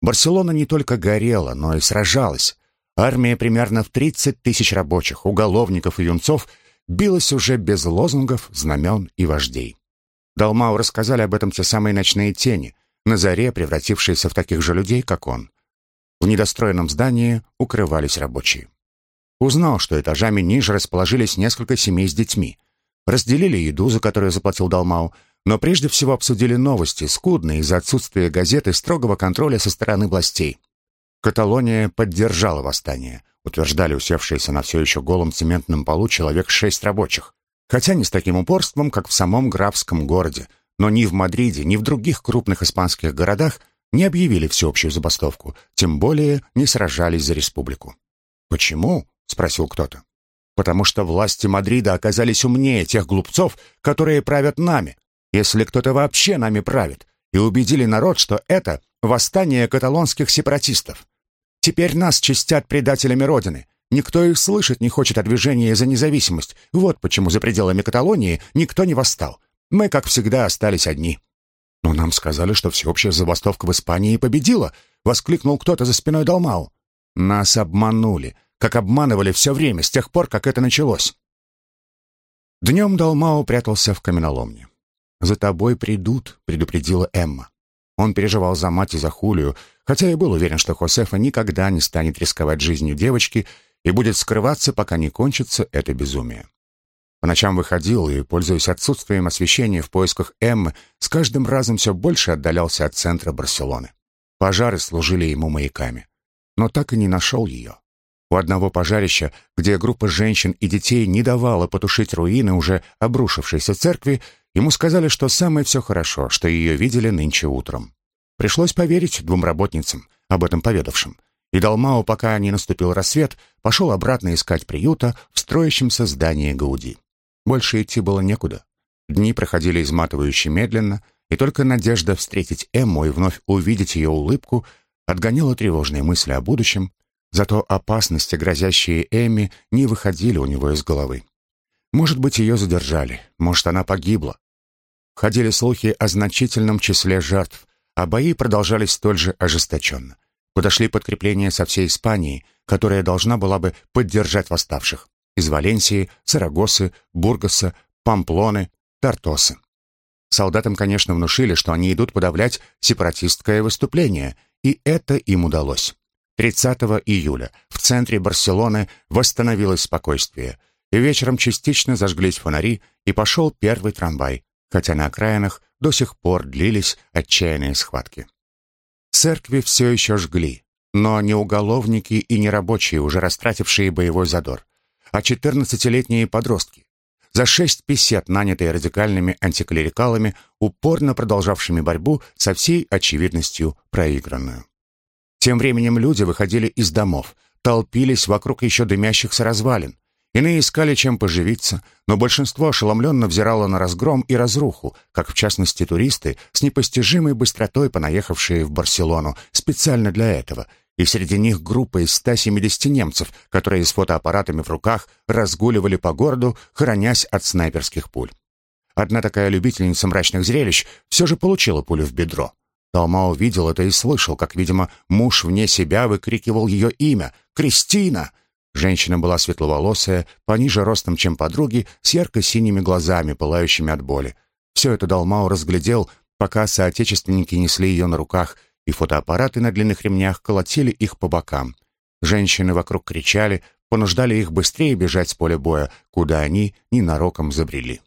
Барселона не только горела, но и сражалась. Армия примерно в 30 тысяч рабочих, уголовников и юнцов — билась уже без лозунгов, знамен и вождей. Далмау рассказали об этом те самые ночные тени, на заре превратившиеся в таких же людей, как он. В недостроенном здании укрывались рабочие. Узнал, что этажами ниже расположились несколько семей с детьми. Разделили еду, за которую заплатил Далмау, но прежде всего обсудили новости, скудные из-за отсутствия газеты строгого контроля со стороны властей. Каталония поддержала восстание, утверждали усевшиеся на все еще голом цементном полу человек шесть рабочих. Хотя не с таким упорством, как в самом графском городе, но ни в Мадриде, ни в других крупных испанских городах не объявили всеобщую забастовку, тем более не сражались за республику. «Почему?» — спросил кто-то. «Потому что власти Мадрида оказались умнее тех глупцов, которые правят нами, если кто-то вообще нами правит, и убедили народ, что это восстание каталонских сепаратистов. Теперь нас чистят предателями Родины. Никто их слышать не хочет о движении за независимость. Вот почему за пределами Каталонии никто не восстал. Мы, как всегда, остались одни». «Но нам сказали, что всеобщая забастовка в Испании победила», — воскликнул кто-то за спиной Далмау. «Нас обманули, как обманывали все время, с тех пор, как это началось». Днем Далмау прятался в каменоломне. «За тобой придут», — предупредила Эмма. Он переживал за мать и за Хулию, хотя и был уверен, что Хосефа никогда не станет рисковать жизнью девочки и будет скрываться, пока не кончится это безумие. По ночам выходил и, пользуясь отсутствием освещения в поисках Эммы, с каждым разом все больше отдалялся от центра Барселоны. Пожары служили ему маяками. Но так и не нашел ее. У одного пожарища, где группа женщин и детей не давала потушить руины уже обрушившейся церкви, ему сказали, что самое все хорошо, что ее видели нынче утром. Пришлось поверить двум работницам, об этом поведавшим. И Далмао, пока не наступил рассвет, пошел обратно искать приюта в строящемся здании Гауди. Больше идти было некуда. Дни проходили изматывающе медленно, и только надежда встретить Эмму и вновь увидеть ее улыбку отгоняла тревожные мысли о будущем, зато опасности, грозящие Эмме, не выходили у него из головы. Может быть, ее задержали, может, она погибла. Ходили слухи о значительном числе жертв, а бои продолжались столь же ожесточенно. Подошли подкрепления со всей Испании, которая должна была бы поддержать восставших. Из Валенсии, Сарагосы, Бургаса, Памплоны, Тартосы. Солдатам, конечно, внушили, что они идут подавлять сепаратистское выступление, и это им удалось. 30 июля в центре Барселоны восстановилось спокойствие, и вечером частично зажглись фонари, и пошел первый трамвай, хотя на окраинах до сих пор длились отчаянные схватки. Церкви все еще жгли, но не уголовники и не рабочие, уже растратившие боевой задор, а 14-летние подростки. За шесть песет, нанятые радикальными антиклерикалами, упорно продолжавшими борьбу со всей очевидностью проигранную. Тем временем люди выходили из домов, толпились вокруг еще дымящихся развалин, Иные искали чем поживиться, но большинство ошеломленно взирало на разгром и разруху, как в частности туристы, с непостижимой быстротой понаехавшие в Барселону специально для этого, и среди них группа из 170 немцев, которые с фотоаппаратами в руках разгуливали по городу, хранясь от снайперских пуль. Одна такая любительница мрачных зрелищ все же получила пулю в бедро. Толма увидел это и слышал, как, видимо, муж вне себя выкрикивал ее имя «Кристина!» Женщина была светловолосая, пониже ростом, чем подруги, с ярко-синими глазами, пылающими от боли. Все это Далмау разглядел, пока соотечественники несли ее на руках, и фотоаппараты на длинных ремнях колотили их по бокам. Женщины вокруг кричали, понуждали их быстрее бежать с поля боя, куда они ненароком забрели.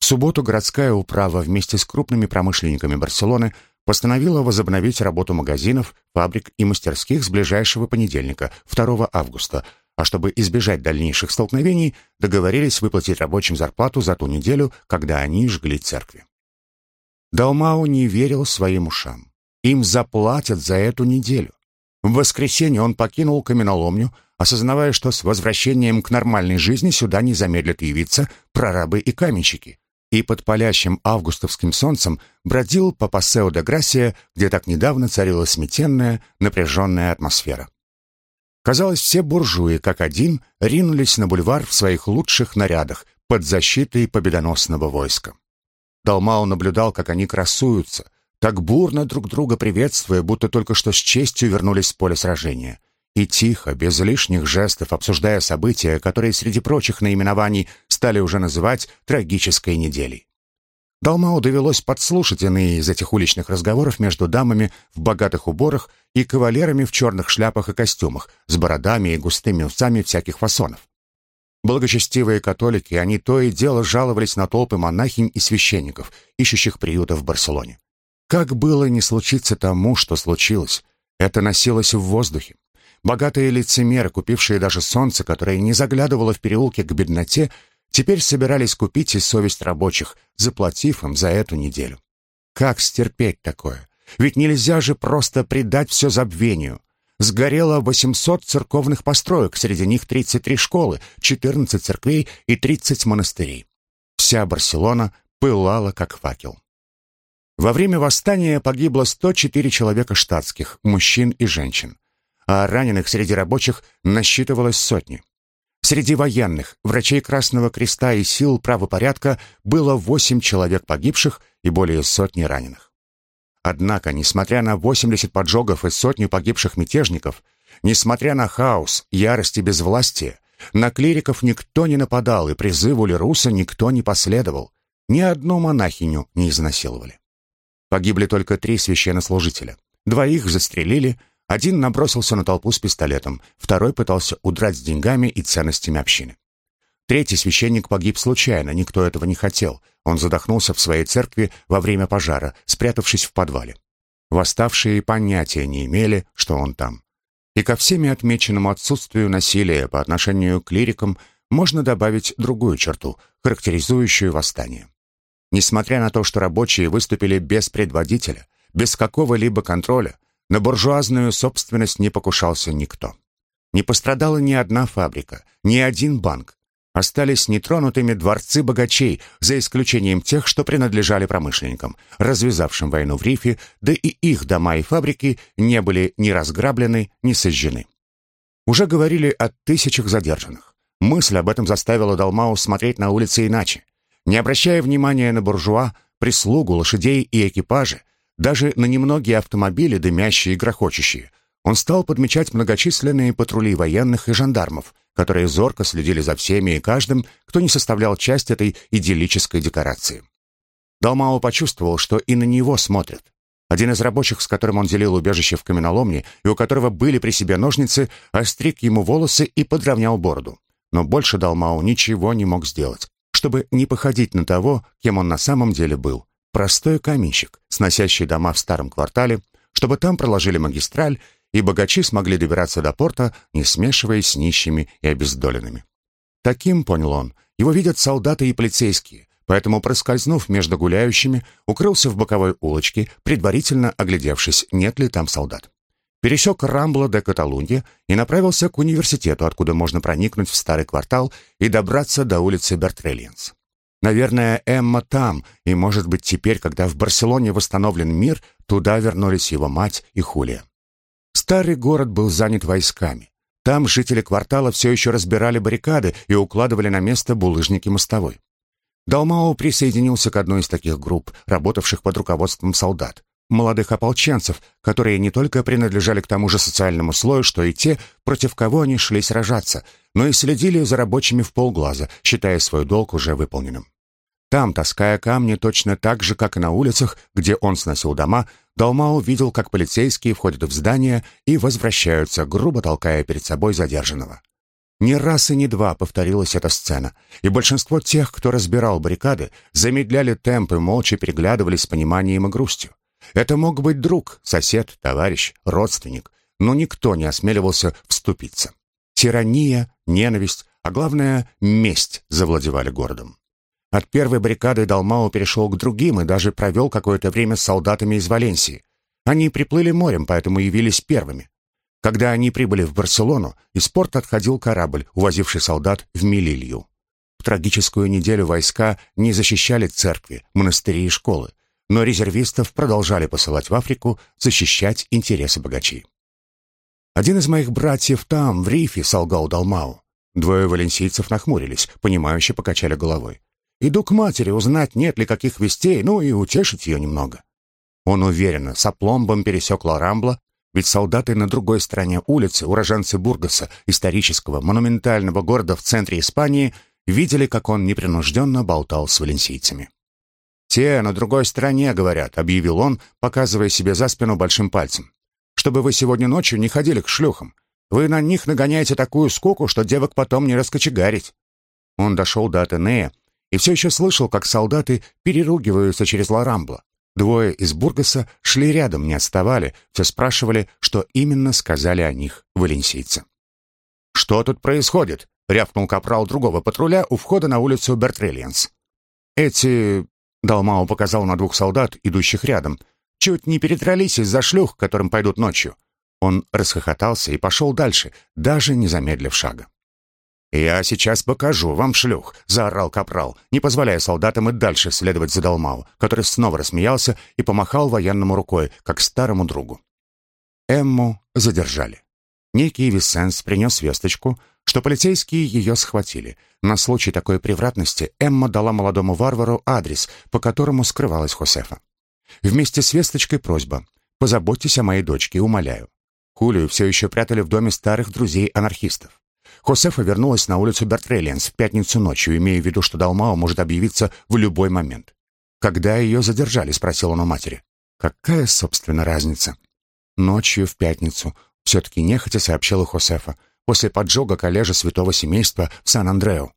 В субботу городская управа вместе с крупными промышленниками Барселоны постановила возобновить работу магазинов, фабрик и мастерских с ближайшего понедельника, 2 августа, а чтобы избежать дальнейших столкновений, договорились выплатить рабочим зарплату за ту неделю, когда они жгли церкви. Далмау не верил своим ушам. Им заплатят за эту неделю. В воскресенье он покинул каменоломню, осознавая, что с возвращением к нормальной жизни сюда не замедлят явиться прорабы и каменщики, и под палящим августовским солнцем бродил по Пассео де Грасия, где так недавно царила сметенная, напряженная атмосфера. Казалось, все буржуи, как один, ринулись на бульвар в своих лучших нарядах под защитой победоносного войска. Далмау наблюдал, как они красуются, так бурно друг друга приветствуя, будто только что с честью вернулись с поля сражения. И тихо, без лишних жестов, обсуждая события, которые среди прочих наименований стали уже называть трагической неделей. Далмау довелось подслушать иные из этих уличных разговоров между дамами в богатых уборах и кавалерами в черных шляпах и костюмах, с бородами и густыми усами всяких фасонов. Благочестивые католики, они то и дело жаловались на толпы монахинь и священников, ищущих приюта в Барселоне. Как было не случиться тому, что случилось? Это носилось в воздухе. Богатые лицемеры, купившие даже солнце, которое не заглядывало в переулке к бедноте, теперь собирались купить и совесть рабочих, заплатив им за эту неделю. Как стерпеть такое? Ведь нельзя же просто предать все забвению. Сгорело 800 церковных построек, среди них 33 школы, 14 церквей и 30 монастырей. Вся Барселона пылала, как факел. Во время восстания погибло 104 человека штатских, мужчин и женщин а раненых среди рабочих насчитывалось сотни. Среди военных, врачей Красного Креста и сил правопорядка было восемь человек погибших и более сотни раненых. Однако, несмотря на 80 поджогов и сотню погибших мятежников, несмотря на хаос, ярость и безвластие, на клириков никто не нападал и призыву Леруса никто не последовал, ни одну монахиню не изнасиловали. Погибли только три священнослужителя. Двоих застрелили, один набросился на толпу с пистолетом, второй пытался удрать с деньгами и ценностями общины. Третий священник погиб случайно, никто этого не хотел. Он задохнулся в своей церкви во время пожара, спрятавшись в подвале. Восставшие понятия не имели, что он там. И ко всеми отмеченному отсутствию насилия по отношению к клирикам можно добавить другую черту, характеризующую восстание. Несмотря на то, что рабочие выступили без предводителя, без какого-либо контроля, на буржуазную собственность не покушался никто. Не пострадала ни одна фабрика, ни один банк. Остались нетронутыми дворцы богачей, за исключением тех, что принадлежали промышленникам, развязавшим войну в Рифе, да и их дома и фабрики не были ни разграблены, ни сожжены. Уже говорили о тысячах задержанных. Мысль об этом заставила Далмау смотреть на улицы иначе. Не обращая внимания на буржуа, прислугу, лошадей и экипажи, даже на немногие автомобили, дымящие и грохочущие. Он стал подмечать многочисленные патрули военных и жандармов, которые зорко следили за всеми и каждым, кто не составлял часть этой идиллической декорации. Далмао почувствовал, что и на него смотрят. Один из рабочих, с которым он делил убежище в каменоломне, и у которого были при себе ножницы, остриг ему волосы и подровнял бороду. Но больше Далмао ничего не мог сделать, чтобы не походить на того, кем он на самом деле был. Простой каменщик, сносящий дома в старом квартале, чтобы там проложили магистраль, и богачи смогли добираться до порта, не смешиваясь с нищими и обездоленными. Таким, понял он, его видят солдаты и полицейские, поэтому, проскользнув между гуляющими, укрылся в боковой улочке, предварительно оглядевшись, нет ли там солдат. Пересек Рамбла де Каталунья и направился к университету, откуда можно проникнуть в старый квартал и добраться до улицы Бертрелиенс. Наверное, Эмма там, и, может быть, теперь, когда в Барселоне восстановлен мир, туда вернулись его мать и Хулия. Старый город был занят войсками. Там жители квартала все еще разбирали баррикады и укладывали на место булыжники мостовой. Далмао присоединился к одной из таких групп, работавших под руководством солдат, молодых ополченцев, которые не только принадлежали к тому же социальному слою, что и те, против кого они шли сражаться, но и следили за рабочими в полглаза, считая свой долг уже выполненным. Там, таская камни точно так же, как и на улицах, где он сносил дома, Далмау видел, как полицейские входят в здание и возвращаются, грубо толкая перед собой задержанного. Ни раз и ни два повторилась эта сцена, и большинство тех, кто разбирал баррикады, замедляли темп и молча переглядывались с пониманием и грустью. Это мог быть друг, сосед, товарищ, родственник, но никто не осмеливался вступиться. Тирания, ненависть, а главное, месть завладевали городом. От первой баррикады Далмау перешел к другим и даже провел какое-то время с солдатами из Валенсии. Они приплыли морем, поэтому явились первыми. Когда они прибыли в Барселону, из порта отходил корабль, увозивший солдат в Мелилью. В трагическую неделю войска не защищали церкви, монастыри и школы, но резервистов продолжали посылать в Африку защищать интересы богачей. «Один из моих братьев там, в рифе», — солгал Далмау. Двое валенсийцев нахмурились, понимающе покачали головой. «Иду к матери узнать, нет ли каких вестей, ну и утешить ее немного». Он уверенно, с опломбом пересек Ламбла, ведь солдаты на другой стороне улицы, уроженцы Бургаса, исторического, монументального города в центре Испании, видели, как он непринужденно болтал с валенсийцами. «Те на другой стороне, говорят», — объявил он, показывая себе за спину большим пальцем. «Чтобы вы сегодня ночью не ходили к шлюхам. Вы на них нагоняете такую скуку, что девок потом не раскочегарить». Он дошел до Атенея и все еще слышал, как солдаты переругиваются через Ларамбла. Двое из Бургаса шли рядом, не отставали, все спрашивали, что именно сказали о них валенсийцы. «Что тут происходит?» — рявкнул капрал другого патруля у входа на улицу Бертрельянс. «Эти Далмау показал на двух солдат, идущих рядом. «Чуть не передрались из-за шлюх, которым пойдут ночью». Он расхохотался и пошел дальше, даже не замедлив шага. «Я сейчас покажу вам шлюх», — заорал капрал, не позволяя солдатам и дальше следовать за Далмау, который снова рассмеялся и помахал военному рукой, как старому другу. Эмму задержали. Некий Виссенс принес весточку, что полицейские ее схватили. На случай такой превратности Эмма дала молодому варвару адрес, по которому скрывалась Хосефа. Вместе с весточкой просьба «Позаботьтесь о моей дочке, умоляю». Хулию все еще прятали в доме старых друзей-анархистов. Хосефа вернулась на улицу Бертрелиенс в пятницу ночью, имея в виду, что Далмао может объявиться в любой момент. «Когда ее задержали?» — спросил он у матери. «Какая, собственно, разница?» «Ночью в пятницу», — все-таки нехотя сообщила Хосефа после поджога коллежа святого семейства в Сан-Андрео.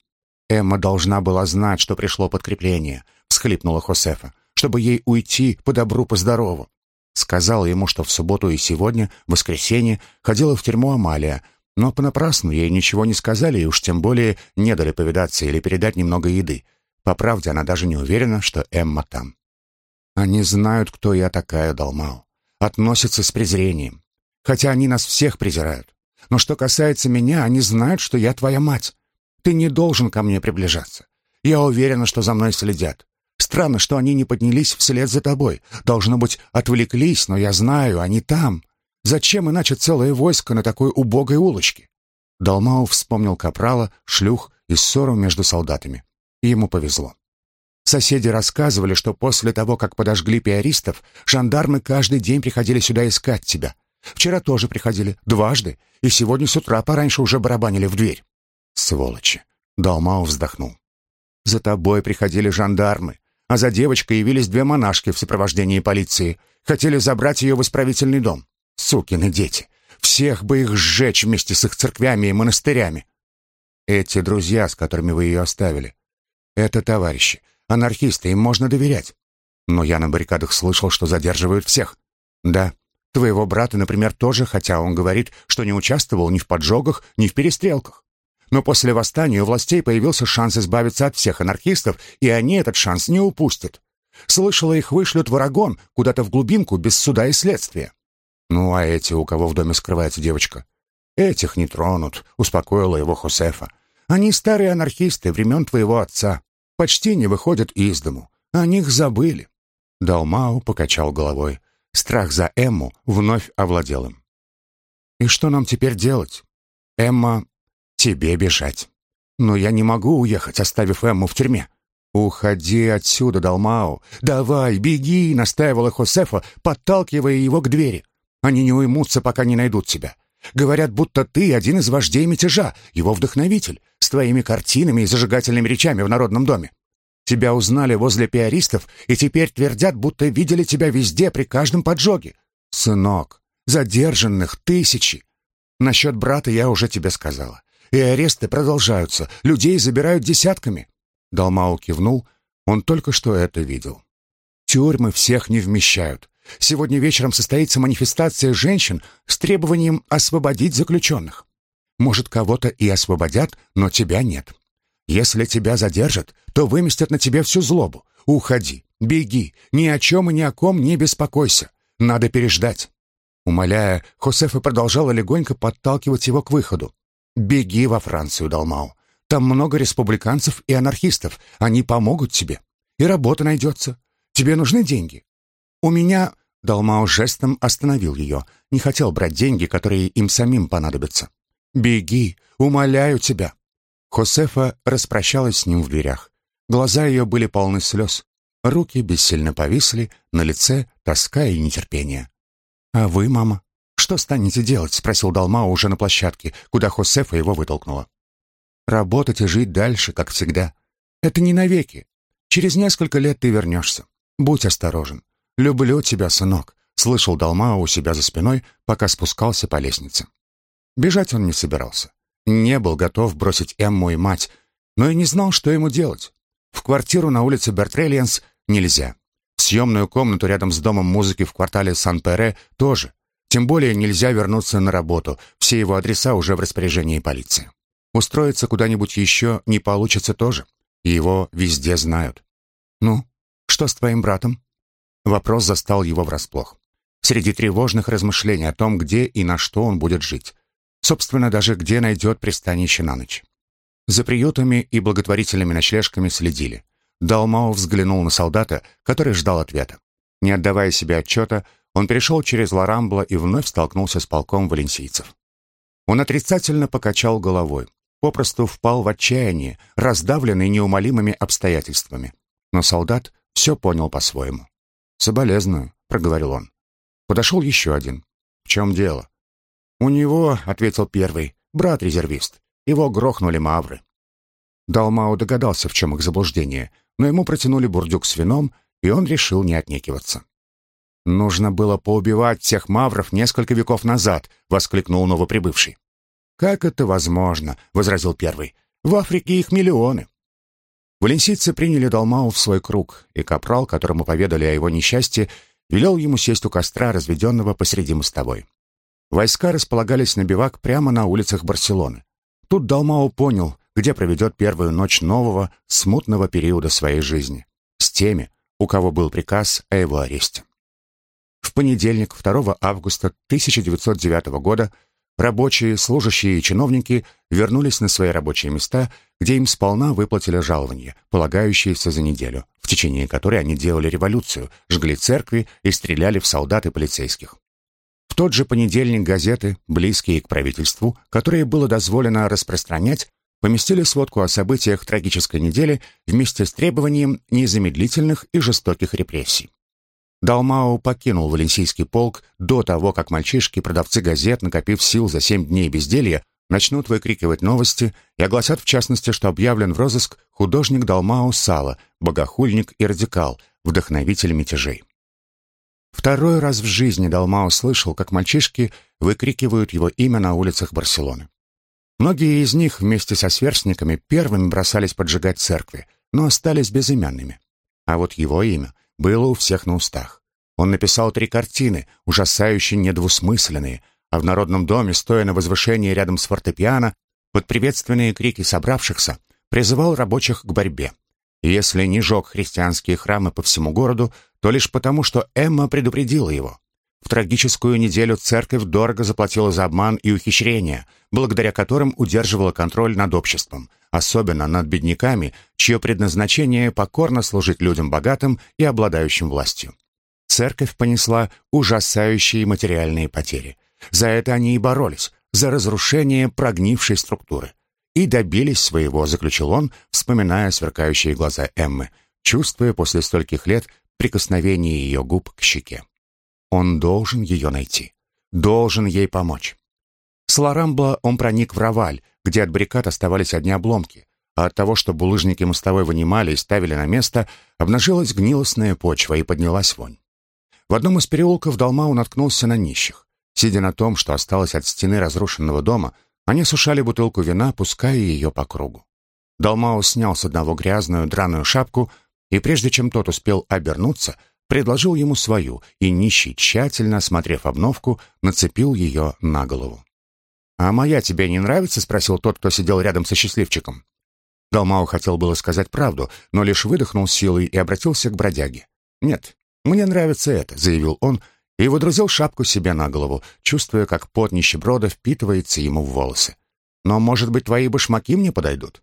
Эмма должна была знать, что пришло подкрепление, всхлипнула Хосефа, чтобы ей уйти по добру, по здорову. Сказала ему, что в субботу и сегодня, в воскресенье, ходила в тюрьму Амалия, но понапрасну ей ничего не сказали и уж тем более не дали повидаться или передать немного еды. По правде, она даже не уверена, что Эмма там. Они знают, кто я такая, Далмау. Относятся с презрением. Хотя они нас всех презирают. Но что касается меня, они знают, что я твоя мать. Ты не должен ко мне приближаться. Я уверена, что за мной следят. Странно, что они не поднялись вслед за тобой. Должно быть, отвлеклись, но я знаю, они там. Зачем иначе целое войско на такой убогой улочке?» Далмау вспомнил капрала, шлюх и ссору между солдатами. Ему повезло. Соседи рассказывали, что после того, как подожгли пиаристов, жандармы каждый день приходили сюда искать тебя. Вчера тоже приходили, дважды, и сегодня с утра пораньше уже барабанили в дверь. Сволочи. Далмау вздохнул. За тобой приходили жандармы, а за девочкой явились две монашки в сопровождении полиции. Хотели забрать ее в исправительный дом. Сукины дети. Всех бы их сжечь вместе с их церквями и монастырями. Эти друзья, с которыми вы ее оставили, это товарищи, анархисты, им можно доверять. Но я на баррикадах слышал, что задерживают всех. Да, Твоего брата, например, тоже, хотя он говорит, что не участвовал ни в поджогах, ни в перестрелках. Но после восстания у властей появился шанс избавиться от всех анархистов, и они этот шанс не упустят. Слышала, их вышлют в Арагон, куда-то в глубинку, без суда и следствия. Ну, а эти, у кого в доме скрывается девочка? Этих не тронут, успокоила его Хосефа. Они старые анархисты времен твоего отца. Почти не выходят из дому. О них забыли. Далмау покачал головой. Страх за Эмму вновь овладел им. «И что нам теперь делать? Эмма, тебе бежать. Но я не могу уехать, оставив Эмму в тюрьме. «Уходи отсюда, Далмау! Давай, беги!» — настаивала Хосефа, подталкивая его к двери. «Они не уймутся, пока не найдут тебя. Говорят, будто ты один из вождей мятежа, его вдохновитель, с твоими картинами и зажигательными речами в Народном доме. Тебя узнали возле пиаристов и теперь твердят, будто видели тебя везде при каждом поджоге. Сынок, задержанных тысячи. Насчет брата я уже тебе сказала. И аресты продолжаются, людей забирают десятками. Далмау кивнул, он только что это видел. Тюрьмы всех не вмещают. Сегодня вечером состоится манифестация женщин с требованием освободить заключенных. Может, кого-то и освободят, но тебя нет. Если тебя задержат, то выместят на тебе всю злобу. Уходи, беги, ни о чем и ни о ком не беспокойся. Надо переждать». Умоляя, Хосефа продолжала легонько подталкивать его к выходу. «Беги во Францию, Далмау. Там много республиканцев и анархистов. Они помогут тебе. И работа найдется. Тебе нужны деньги?» «У меня...» — Далмау жестом остановил ее. Не хотел брать деньги, которые им самим понадобятся. «Беги! Умоляю тебя!» Хосефа распрощалась с ним в дверях. Глаза ее были полны слез. Руки бессильно повисли, на лице тоска и нетерпение. «А вы, мама, что станете делать?» — спросил Далмау уже на площадке, куда Хосефа его вытолкнула. «Работать и жить дальше, как всегда. Это не навеки. Через несколько лет ты вернешься. Будь осторожен. Люблю тебя, сынок», — слышал Далмау у себя за спиной, пока спускался по лестнице. Бежать он не собирался. Не был готов бросить Эмму и мать, но и не знал, что ему делать. В квартиру на улице Бертрелиенс нельзя. В съемную комнату рядом с домом музыки в квартале Сан-Пере тоже. Тем более нельзя вернуться на работу, все его адреса уже в распоряжении полиции. Устроиться куда-нибудь еще не получится тоже, его везде знают. «Ну, что с твоим братом?» Вопрос застал его врасплох. Среди тревожных размышлений о том, где и на что он будет жить. Собственно, даже где найдет пристанище на ночь. За приютами и благотворительными ночлежками следили. Далмао взглянул на солдата, который ждал ответа. Не отдавая себе отчета, он перешел через Ларамбла и вновь столкнулся с полком валенсийцев. Он отрицательно покачал головой, попросту впал в отчаяние, раздавленный неумолимыми обстоятельствами. Но солдат все понял по-своему. «Соболезную», — проговорил он. Подошел еще один. «В чем дело?» «У него», — ответил первый, — «брат-резервист. Его грохнули мавры». Далмао догадался, в чем их заблуждение, но ему протянули бурдюк с вином, и он решил не отнекиваться. «Нужно было поубивать всех мавров несколько веков назад», — воскликнул новоприбывший. «Как это возможно?» — возразил первый. «В Африке их миллионы». Валенсийцы приняли Далмау в свой круг, и капрал, которому поведали о его несчастье, велел ему сесть у костра, разведенного посреди мостовой. Войска располагались на бивак прямо на улицах Барселоны. Тут Далмао понял, где проведет первую ночь нового, смутного периода своей жизни. С теми, у кого был приказ о его аресте. В понедельник, 2 августа 1909 года, рабочие, служащие и чиновники вернулись на свои рабочие места, где им сполна выплатили жалования, полагающиеся за неделю, в течение которой они делали революцию, жгли церкви и стреляли в солдат и полицейских. В тот же понедельник газеты, близкие к правительству, которые было дозволено распространять, поместили сводку о событиях трагической недели вместе с требованием незамедлительных и жестоких репрессий. Далмау покинул Валенсийский полк до того, как мальчишки-продавцы газет, накопив сил за семь дней безделья, начнут выкрикивать новости и огласят в частности, что объявлен в розыск художник Далмау Сала, богохульник и радикал, вдохновитель мятежей. Второй раз в жизни Далмао слышал, как мальчишки выкрикивают его имя на улицах Барселоны. Многие из них вместе со сверстниками первыми бросались поджигать церкви, но остались безымянными. А вот его имя было у всех на устах. Он написал три картины, ужасающе недвусмысленные, а в Народном доме, стоя на возвышении рядом с фортепиано, под приветственные крики собравшихся, призывал рабочих к борьбе. Если не жег христианские храмы по всему городу, то лишь потому, что Эмма предупредила его. В трагическую неделю церковь дорого заплатила за обман и ухищрения, благодаря которым удерживала контроль над обществом, особенно над бедняками, чье предназначение покорно служить людям богатым и обладающим властью. Церковь понесла ужасающие материальные потери. За это они и боролись, за разрушение прогнившей структуры. И добились своего, заключил он, вспоминая сверкающие глаза Эммы, чувствуя после стольких лет прикосновение ее губ к щеке. Он должен ее найти, должен ей помочь. С Ларамбла он проник в Раваль, где от баррикад оставались одни обломки, а от того, что булыжники мостовой вынимали и ставили на место, обнажилась гнилостная почва и поднялась вонь. В одном из переулков Далмау наткнулся на нищих. Сидя на том, что осталось от стены разрушенного дома, они сушали бутылку вина, пуская ее по кругу. Далмау снял с одного грязную драную шапку, и прежде чем тот успел обернуться, предложил ему свою, и нищий, тщательно осмотрев обновку, нацепил ее на голову. «А моя тебе не нравится?» — спросил тот, кто сидел рядом со счастливчиком. Далмау хотел было сказать правду, но лишь выдохнул силой и обратился к бродяге. «Нет, мне нравится это», — заявил он, и выдрузил шапку себе на голову, чувствуя, как пот нищеброда впитывается ему в волосы. «Но, может быть, твои башмаки мне подойдут?»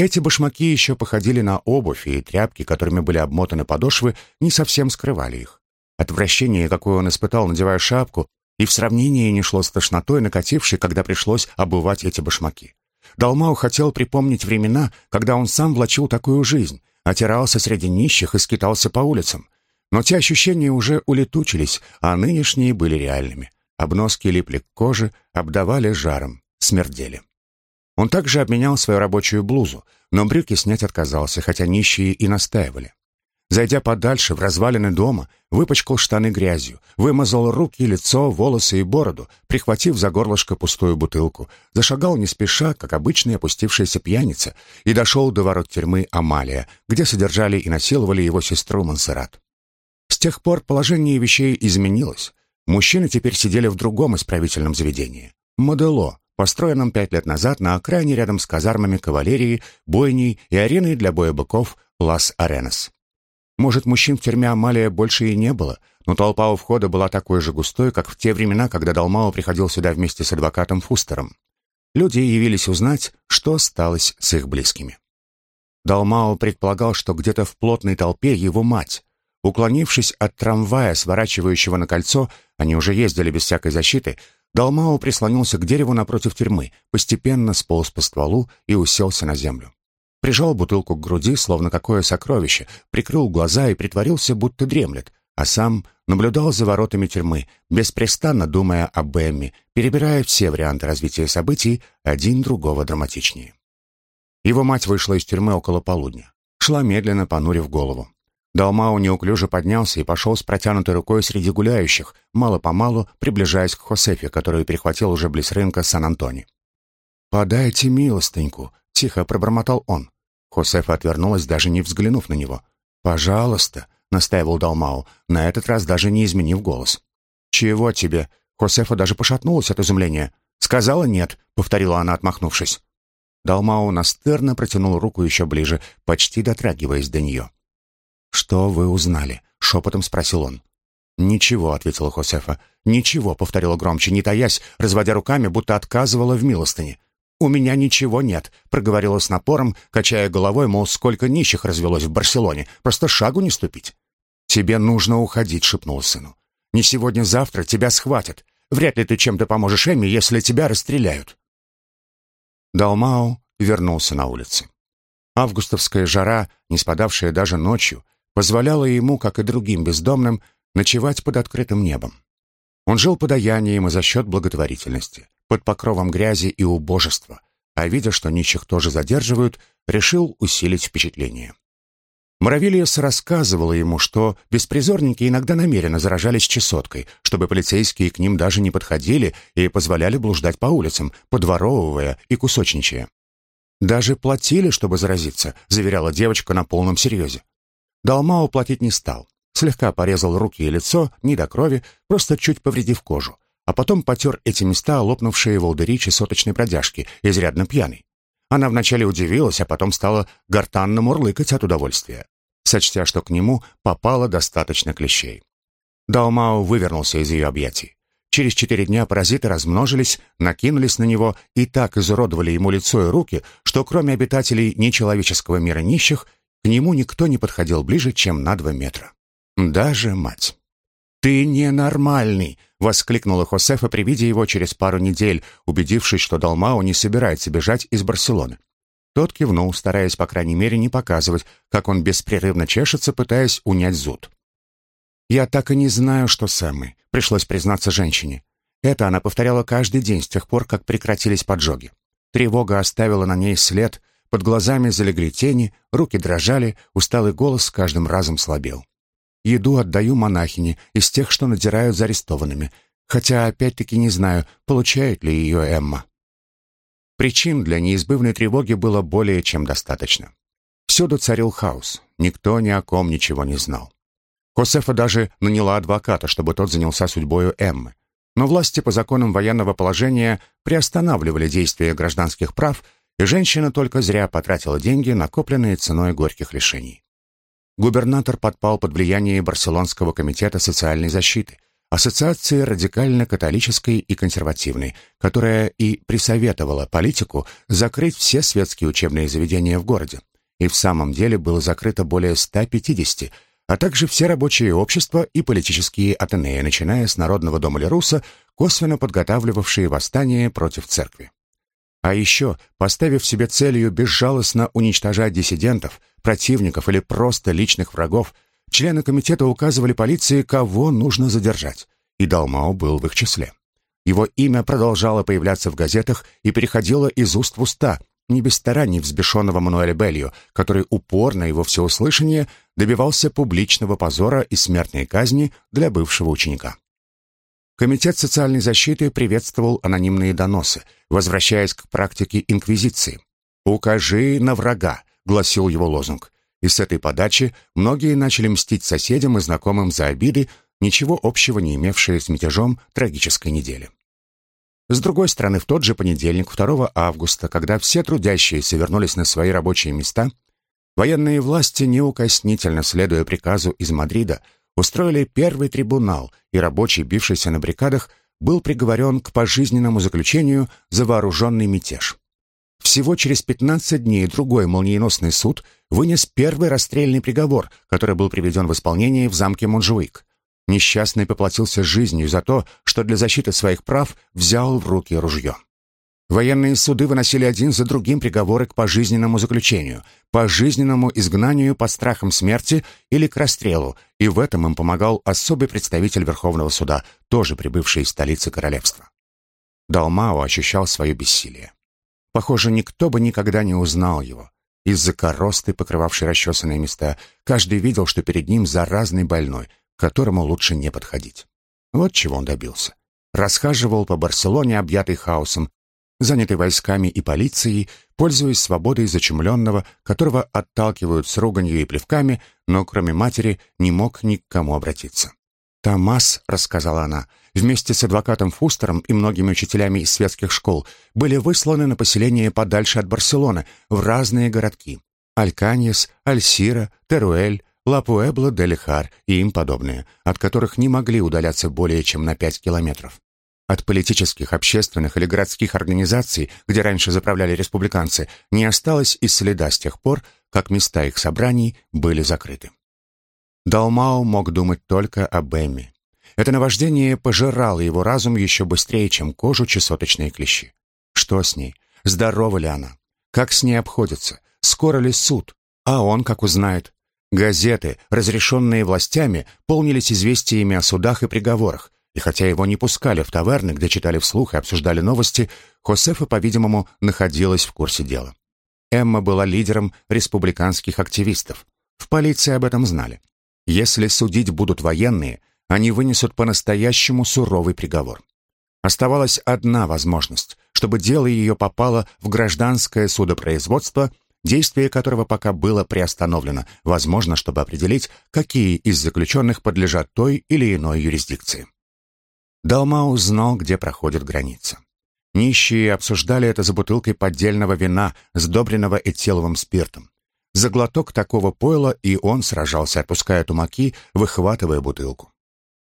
Эти башмаки еще походили на обувь, и тряпки, которыми были обмотаны подошвы, не совсем скрывали их. Отвращение, какое он испытал, надевая шапку, и в сравнении не шло с тошнотой, накатившей, когда пришлось обувать эти башмаки. Далмау хотел припомнить времена, когда он сам влачил такую жизнь, отирался среди нищих и скитался по улицам. Но те ощущения уже улетучились, а нынешние были реальными. Обноски липли к коже, обдавали жаром, смердели. Он также обменял свою рабочую блузу, но брюки снять отказался, хотя нищие и настаивали. Зайдя подальше, в развалины дома, выпачкал штаны грязью, вымазал руки, лицо, волосы и бороду, прихватив за горлышко пустую бутылку, зашагал не спеша, как обычный опустившаяся пьяница, и дошел до ворот тюрьмы Амалия, где содержали и насиловали его сестру Монсеррат. С тех пор положение вещей изменилось. Мужчины теперь сидели в другом исправительном заведении — Модело, построенном пять лет назад на окраине рядом с казармами кавалерии, бойней и ареной для боя быков Лас-Аренас. Может, мужчин в тюрьме Амалия больше и не было, но толпа у входа была такой же густой, как в те времена, когда Далмао приходил сюда вместе с адвокатом Фустером. Люди явились узнать, что осталось с их близкими. Далмао предполагал, что где-то в плотной толпе его мать. Уклонившись от трамвая, сворачивающего на кольцо, они уже ездили без всякой защиты, Далмао прислонился к дереву напротив тюрьмы, постепенно сполз по стволу и уселся на землю прижал бутылку к груди, словно какое сокровище, прикрыл глаза и притворился, будто дремлет, а сам наблюдал за воротами тюрьмы, беспрестанно думая об Эмми, перебирая все варианты развития событий, один другого драматичнее. Его мать вышла из тюрьмы около полудня. Шла медленно, понурив голову. Далмау неуклюже поднялся и пошел с протянутой рукой среди гуляющих, мало-помалу приближаясь к Хосефе, которую перехватил уже близ рынка Сан-Антони. «Подайте милостыньку», — тихо пробормотал он. Хосефа отвернулась, даже не взглянув на него. «Пожалуйста», — настаивал Далмау, на этот раз даже не изменив голос. «Чего тебе?» Хосефа даже пошатнулась от изумления. «Сказала нет», — повторила она, отмахнувшись. Далмау настырно протянул руку еще ближе, почти дотрагиваясь до нее. «Что вы узнали?» — шепотом спросил он. «Ничего», — ответила Хосефа. «Ничего», — повторила громче, не таясь, разводя руками, будто отказывала в милостыне. «У меня ничего нет», — проговорила с напором, качая головой, мол, сколько нищих развелось в Барселоне, просто шагу не ступить. «Тебе нужно уходить», — шепнул сыну. «Не сегодня-завтра тебя схватят. Вряд ли ты чем-то поможешь Эми, если тебя расстреляют». Далмау вернулся на улицы. Августовская жара, не спадавшая даже ночью, позволяла ему, как и другим бездомным, ночевать под открытым небом. Он жил подаянием и за счет благотворительности под покровом грязи и убожества, а видя, что нищих тоже задерживают, решил усилить впечатление. Моровилиес рассказывала ему, что беспризорники иногда намеренно заражались чесоткой, чтобы полицейские к ним даже не подходили и позволяли блуждать по улицам, подворовывая и кусочничая. «Даже платили, чтобы заразиться», — заверяла девочка на полном серьезе. Далмао платить не стал. Слегка порезал руки и лицо, не до крови, просто чуть повредив кожу а потом потер эти места, лопнувшие волдыри чесоточной бродяжки, изрядно пьяный. Она вначале удивилась, а потом стала гортанно мурлыкать от удовольствия, сочтя, что к нему попало достаточно клещей. Даумао вывернулся из ее объятий. Через четыре дня паразиты размножились, накинулись на него и так изуродовали ему лицо и руки, что кроме обитателей нечеловеческого мира нищих, к нему никто не подходил ближе, чем на два метра. Даже мать. «Ты ненормальный!» — воскликнула Хосефа при виде его через пару недель, убедившись, что Далмао не собирается бежать из Барселоны. Тот кивнул, стараясь, по крайней мере, не показывать, как он беспрерывно чешется, пытаясь унять зуд. «Я так и не знаю, что с Эммой», — пришлось признаться женщине. Это она повторяла каждый день с тех пор, как прекратились поджоги. Тревога оставила на ней след, под глазами залегли тени, руки дрожали, усталый голос с каждым разом слабел. Еду отдаю монахине из тех, что надирают за арестованными, хотя опять-таки не знаю, получает ли ее Эмма. Причин для неизбывной тревоги было более чем достаточно. Всюду царил хаос, никто ни о ком ничего не знал. Хосефа даже наняла адвоката, чтобы тот занялся судьбою Эммы. Но власти по законам военного положения приостанавливали действие гражданских прав, и женщина только зря потратила деньги, накопленные ценой горьких лишений. Губернатор подпал под влияние Барселонского комитета социальной защиты, ассоциации радикально-католической и консервативной, которая и присоветовала политику закрыть все светские учебные заведения в городе. И в самом деле было закрыто более 150, а также все рабочие общества и политические атенеи, начиная с Народного дома Леруса, косвенно подготавливавшие восстание против церкви. А еще, поставив себе целью безжалостно уничтожать диссидентов, противников или просто личных врагов, члены комитета указывали полиции, кого нужно задержать, и Далмао был в их числе. Его имя продолжало появляться в газетах и переходило из уст в уста, не без стараний взбешенного Мануэля Белью, который упорно его всеуслышание добивался публичного позора и смертной казни для бывшего ученика. Комитет социальной защиты приветствовал анонимные доносы, возвращаясь к практике инквизиции. «Укажи на врага», — гласил его лозунг. И с этой подачи многие начали мстить соседям и знакомым за обиды, ничего общего не имевшие с мятежом трагической недели. С другой стороны, в тот же понедельник, 2 августа, когда все трудящиеся вернулись на свои рабочие места, военные власти, неукоснительно следуя приказу из Мадрида, устроили первый трибунал, и рабочий, бившийся на баррикадах, был приговорен к пожизненному заключению за вооруженный мятеж. Всего через 15 дней другой молниеносный суд вынес первый расстрельный приговор, который был приведен в исполнение в замке Монжуик. Несчастный поплатился жизнью за то, что для защиты своих прав взял в руки ружье. Военные суды выносили один за другим приговоры к пожизненному заключению, пожизненному изгнанию под страхом смерти или к расстрелу, и в этом им помогал особый представитель Верховного суда, тоже прибывший из столицы королевства. Далмао ощущал свое бессилие. Похоже, никто бы никогда не узнал его. Из-за коросты, покрывавшей расчесанные места, каждый видел, что перед ним заразный больной, к которому лучше не подходить. Вот чего он добился. Расхаживал по Барселоне, объятый хаосом, занятый войсками и полицией, пользуясь свободой зачумленного, которого отталкивают с руганью и плевками, но кроме матери не мог ни к кому обратиться. «Томас», — рассказала она, — вместе с адвокатом Фустером и многими учителями из светских школ были высланы на поселение подальше от Барселоны, в разные городки. Альканьес, Альсира, Теруэль, Лапуэбло де Лихар и им подобные, от которых не могли удаляться более чем на пять километров. От политических, общественных или городских организаций, где раньше заправляли республиканцы, не осталось и следа с тех пор, как места их собраний были закрыты. Далмау мог думать только об Эмми. Это наваждение пожирало его разум еще быстрее, чем кожу чесоточные клещи. Что с ней? Здорова ли она? Как с ней обходятся? Скоро ли суд? А он как узнает? Газеты, разрешенные властями, полнились известиями о судах и приговорах, и хотя его не пускали в таверны, где читали вслух и обсуждали новости, Хосефа, по-видимому, находилась в курсе дела. Эмма была лидером республиканских активистов. В полиции об этом знали. Если судить будут военные, они вынесут по-настоящему суровый приговор. Оставалась одна возможность, чтобы дело ее попало в гражданское судопроизводство, действие которого пока было приостановлено, возможно, чтобы определить, какие из заключенных подлежат той или иной юрисдикции. Далмау знал, где проходит граница. Нищие обсуждали это за бутылкой поддельного вина, сдобренного этиловым спиртом. За глоток такого пойла и он сражался, отпуская тумаки, выхватывая бутылку.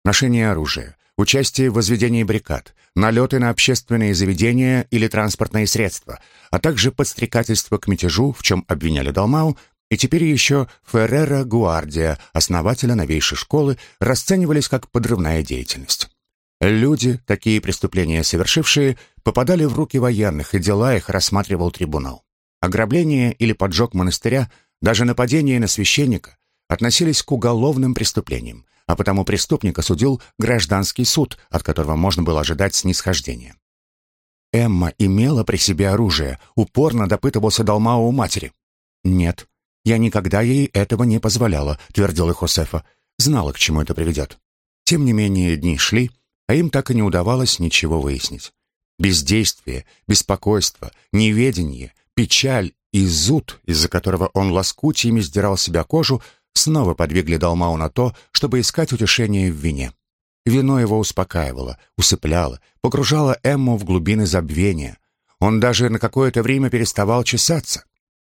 Ношение оружия, участие в возведении бригад, налеты на общественные заведения или транспортные средства, а также подстрекательство к мятежу, в чем обвиняли Далмау, и теперь еще Феррера Гуардия, основателя новейшей школы, расценивались как подрывная деятельность. Люди, такие преступления совершившие, попадали в руки военных, и дела их рассматривал трибунал. Ограбление или поджог монастыря, даже нападение на священника относились к уголовным преступлениям, а потому преступника судил гражданский суд, от которого можно было ожидать снисхождения. Эмма имела при себе оружие, упорно допытывался Далмао у матери. «Нет, я никогда ей этого не позволяла», — твердила Хосефа. Знала, к чему это приведет. Тем не менее, дни шли, а им так и не удавалось ничего выяснить. Бездействие, беспокойство, неведение, печаль и зуд, из-за которого он лоскутиями сдирал себя кожу, снова подвигли Далмау на то, чтобы искать утешение в вине. Вино его успокаивало, усыпляло, погружало Эмму в глубины забвения. Он даже на какое-то время переставал чесаться.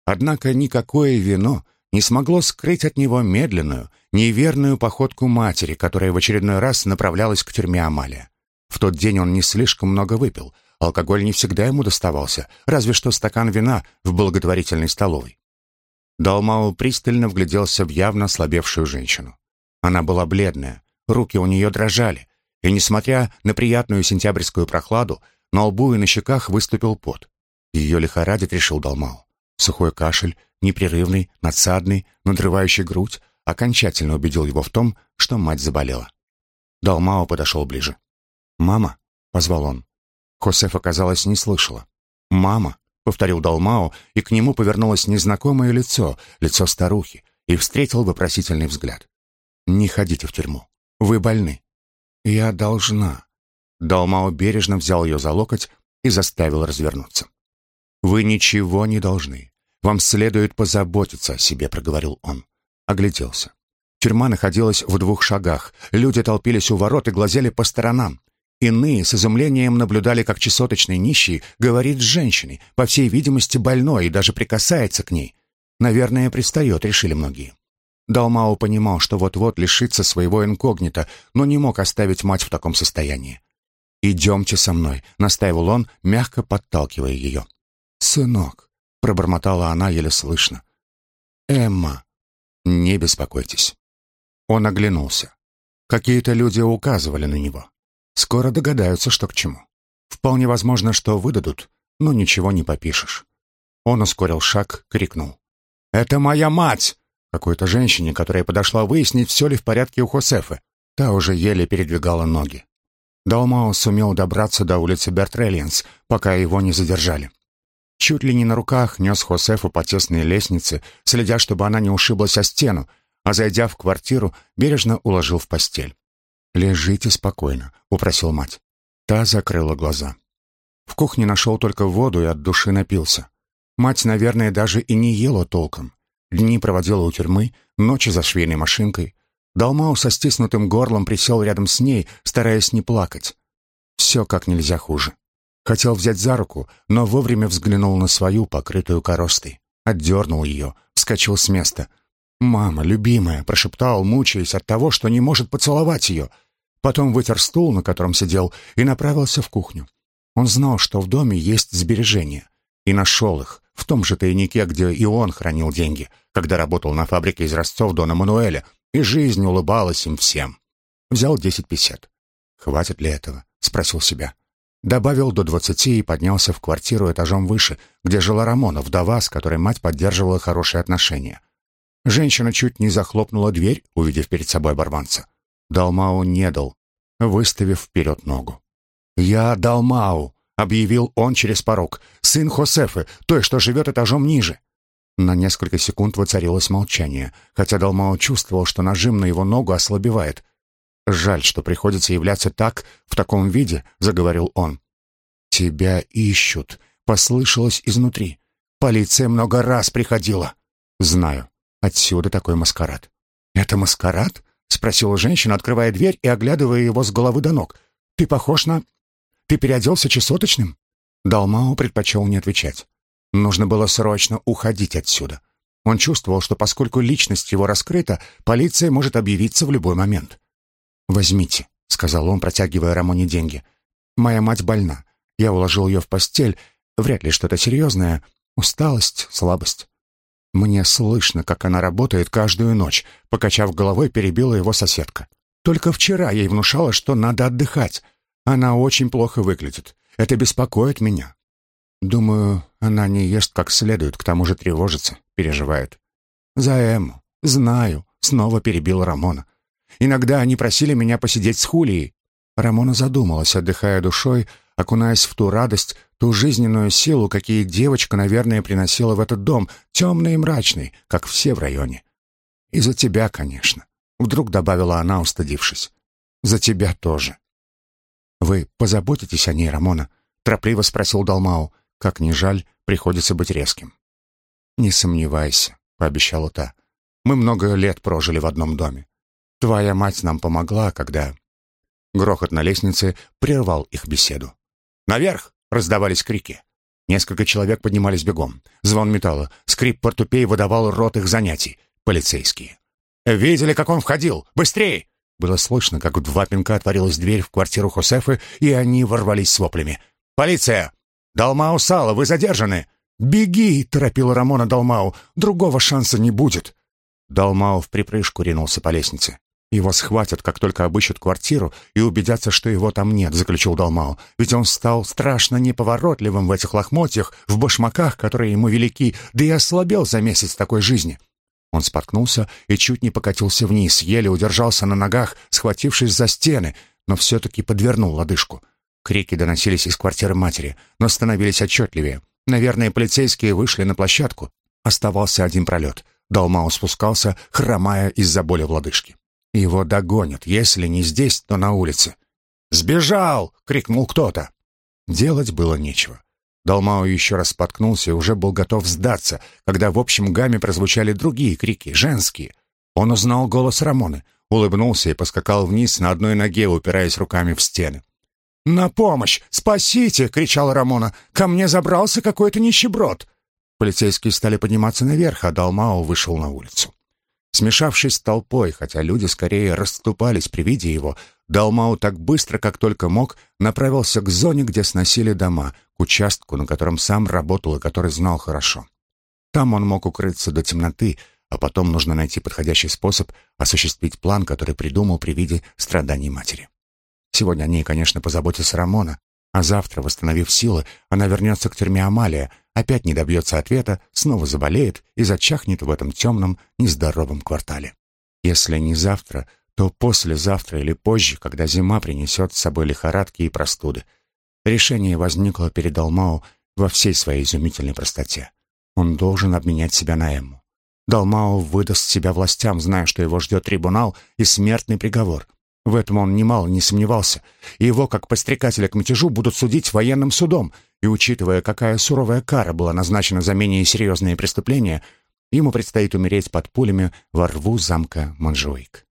Однако никакое вино не смогло скрыть от него медленную, неверную походку матери, которая в очередной раз направлялась к тюрьме Амалия. В тот день он не слишком много выпил. Алкоголь не всегда ему доставался, разве что стакан вина в благотворительной столовой. Далмау пристально вгляделся в явно ослабевшую женщину. Она была бледная, руки у нее дрожали, и, несмотря на приятную сентябрьскую прохладу, на лбу и на щеках выступил пот. Ее лихорадит, решил Далмау. Сухой кашель, непрерывный, надсадный, надрывающий грудь, окончательно убедил его в том, что мать заболела. Далмао подошел ближе. «Мама!» — позвал он. Хосефа, казалось, не слышала. «Мама!» — повторил Далмао, и к нему повернулось незнакомое лицо, лицо старухи, и встретил вопросительный взгляд. «Не ходите в тюрьму. Вы больны». «Я должна». Далмао бережно взял ее за локоть и заставил развернуться. «Вы ничего не должны. Вам следует позаботиться о себе», — проговорил он. Огляделся. Тюрьма находилась в двух шагах. Люди толпились у ворот и глазели по сторонам. Иные с изумлением наблюдали, как чесоточный нищий говорит с женщиной, по всей видимости, больной, и даже прикасается к ней. Наверное, пристает, решили многие. Далмао понимал, что вот-вот лишится своего инкогнито, но не мог оставить мать в таком состоянии. «Идемте со мной», — настаивал он, мягко подталкивая ее. «Сынок», — пробормотала она еле слышно. «Эмма, не беспокойтесь». Он оглянулся. Какие-то люди указывали на него. Скоро догадаются, что к чему. Вполне возможно, что выдадут, но ничего не попишешь. Он ускорил шаг, крикнул. «Это моя мать!» Какой-то женщине, которая подошла выяснить, все ли в порядке у Хосефы. Та уже еле передвигала ноги. Далмао сумел добраться до улицы Бертреллиенс, пока его не задержали. Чуть ли не на руках нес Хосефу по тесной лестнице, следя, чтобы она не ушиблась о стену, а, зайдя в квартиру, бережно уложил в постель. «Лежите спокойно», — упросил мать. Та закрыла глаза. В кухне нашел только воду и от души напился. Мать, наверное, даже и не ела толком. Дни проводила у тюрьмы, ночи за швейной машинкой. Далмау со стиснутым горлом присел рядом с ней, стараясь не плакать. Все как нельзя хуже. Хотел взять за руку, но вовремя взглянул на свою, покрытую коростой. Отдернул ее, вскочил с места. «Мама, любимая!» — прошептал, мучаясь от того, что не может поцеловать ее. Потом вытер стул, на котором сидел, и направился в кухню. Он знал, что в доме есть сбережения, и нашел их в том же тайнике, где и он хранил деньги, когда работал на фабрике изразцов Дона Мануэля, и жизнь улыбалась им всем. Взял десять песет. «Хватит ли этого?» — спросил себя. Добавил до двадцати и поднялся в квартиру этажом выше, где жила Рамона, вдова, с которой мать поддерживала хорошие отношения. Женщина чуть не захлопнула дверь, увидев перед собой барбанца. Далмау не дал, выставив вперед ногу. «Я Далмау», — объявил он через порог, «сын Хосефы, той, что живет этажом ниже». На несколько секунд воцарилось молчание, хотя Далмау чувствовал, что нажим на его ногу ослабевает. «Жаль, что приходится являться так, в таком виде», — заговорил он. «Тебя ищут», — послышалось изнутри. «Полиция много раз приходила». «Знаю. Отсюда такой маскарад. «Это маскарад?» — спросила женщина, открывая дверь и оглядывая его с головы до ног. «Ты похож на... Ты переоделся чесоточным?» Далмао предпочел не отвечать. Нужно было срочно уходить отсюда. Он чувствовал, что поскольку личность его раскрыта, полиция может объявиться в любой момент. «Возьмите», — сказал он, протягивая Рамоне деньги. «Моя мать больна. Я уложил ее в постель. Вряд ли что-то серьезное. Усталость, слабость. Мне слышно, как она работает каждую ночь, покачав головой, перебила его соседка. Только вчера ей внушало, что надо отдыхать. Она очень плохо выглядит. Это беспокоит меня. Думаю, она не ест как следует, к тому же тревожится, переживает. За Эмму. Знаю, снова перебил Рамона. Иногда они просили меня посидеть с Хулией. Рамона задумалась, отдыхая душой, окунаясь в ту радость, ту жизненную силу, какие девочка, наверное, приносила в этот дом, темный и мрачный, как все в районе. «И за тебя, конечно», — вдруг добавила она, устыдившись. «За тебя тоже». «Вы позаботитесь о ней, Рамона?» — торопливо спросил Далмау. «Как ни жаль, приходится быть резким». «Не сомневайся», — пообещала та. Мы много лет прожили в одном доме. Твоя мать нам помогла, когда...» Грохот на лестнице прервал их беседу. «Наверх!» — раздавались крики. Несколько человек поднимались бегом. Звон металла, скрип портупей выдавал рот их занятий. Полицейские. «Видели, как он входил? Быстрее!» Было слышно, как в два пинка отворилась дверь в квартиру Хосефы, и они ворвались с воплями. «Полиция! Далмау Сала, вы задержаны!» «Беги!» — торопила Рамона Далмау. «Другого шанса не будет!» Далмау в припрыжку ринулся по лестнице. «Его схватят, как только обыщут квартиру, и убедятся, что его там нет», — заключил Далмау. «Ведь он стал страшно неповоротливым в этих лохмотьях, в башмаках, которые ему велики, да и ослабел за месяц такой жизни». Он споткнулся и чуть не покатился вниз, еле удержался на ногах, схватившись за стены, но все-таки подвернул лодыжку. Крики доносились из квартиры матери, но становились отчетливее. Наверное, полицейские вышли на площадку. Оставался один пролет. Далмау спускался, хромая из-за боли в лодыжке. Его догонят, если не здесь, то на улице. «Сбежал!» — крикнул кто-то. Делать было нечего. Далмау еще раз споткнулся и уже был готов сдаться, когда в общем гамме прозвучали другие крики, женские. Он узнал голос Рамоны, улыбнулся и поскакал вниз на одной ноге, упираясь руками в стены. «На помощь! Спасите!» — кричала Рамона. «Ко мне забрался какой-то нищеброд!» Полицейские стали подниматься наверх, а Далмао вышел на улицу. Смешавшись с толпой, хотя люди скорее расступались при виде его, Далмау так быстро, как только мог, направился к зоне, где сносили дома, к участку, на котором сам работал и который знал хорошо. Там он мог укрыться до темноты, а потом нужно найти подходящий способ осуществить план, который придумал при виде страданий матери. Сегодня о ней, конечно, позаботится Рамона, а завтра, восстановив силы, она вернется к тюрьме Амалия, опять не добьется ответа, снова заболеет и зачахнет в этом темном, нездоровом квартале. Если не завтра, то послезавтра или позже, когда зима принесет с собой лихорадки и простуды. Решение возникло перед Алмау во всей своей изумительной простоте. Он должен обменять себя на Эмму. Далмао выдаст себя властям, зная, что его ждет трибунал и смертный приговор — в этом он немало не сомневался. Его, как подстрекателя к мятежу, будут судить военным судом, и, учитывая, какая суровая кара была назначена за менее серьезные преступления, ему предстоит умереть под пулями во рву замка Манжуик.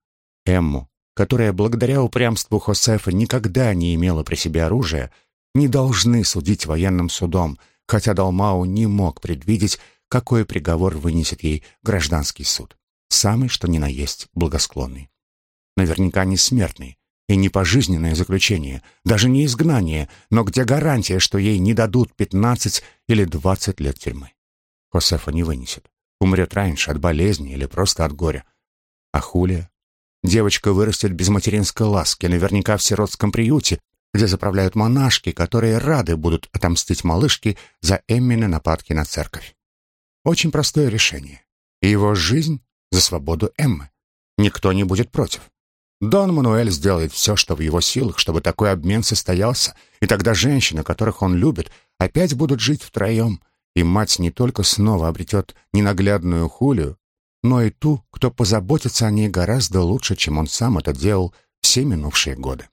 Эмму, которая благодаря упрямству Хосефа никогда не имела при себе оружия, не должны судить военным судом, хотя Далмау не мог предвидеть, какой приговор вынесет ей гражданский суд. Самый, что ни на есть, благосклонный наверняка не смертный, и не пожизненное заключение, даже не изгнание, но где гарантия, что ей не дадут 15 или 20 лет тюрьмы? Хосефа не вынесет. Умрет раньше от болезни или просто от горя. А Хулия? Девочка вырастет без материнской ласки, наверняка в сиротском приюте, где заправляют монашки, которые рады будут отомстить малышке за Эммины нападки на церковь. Очень простое решение. И его жизнь за свободу Эммы. Никто не будет против. Дон Мануэль сделает все, что в его силах, чтобы такой обмен состоялся, и тогда женщины, которых он любит, опять будут жить втроем, и мать не только снова обретет ненаглядную Хулию, но и ту, кто позаботится о ней гораздо лучше, чем он сам это делал все минувшие годы.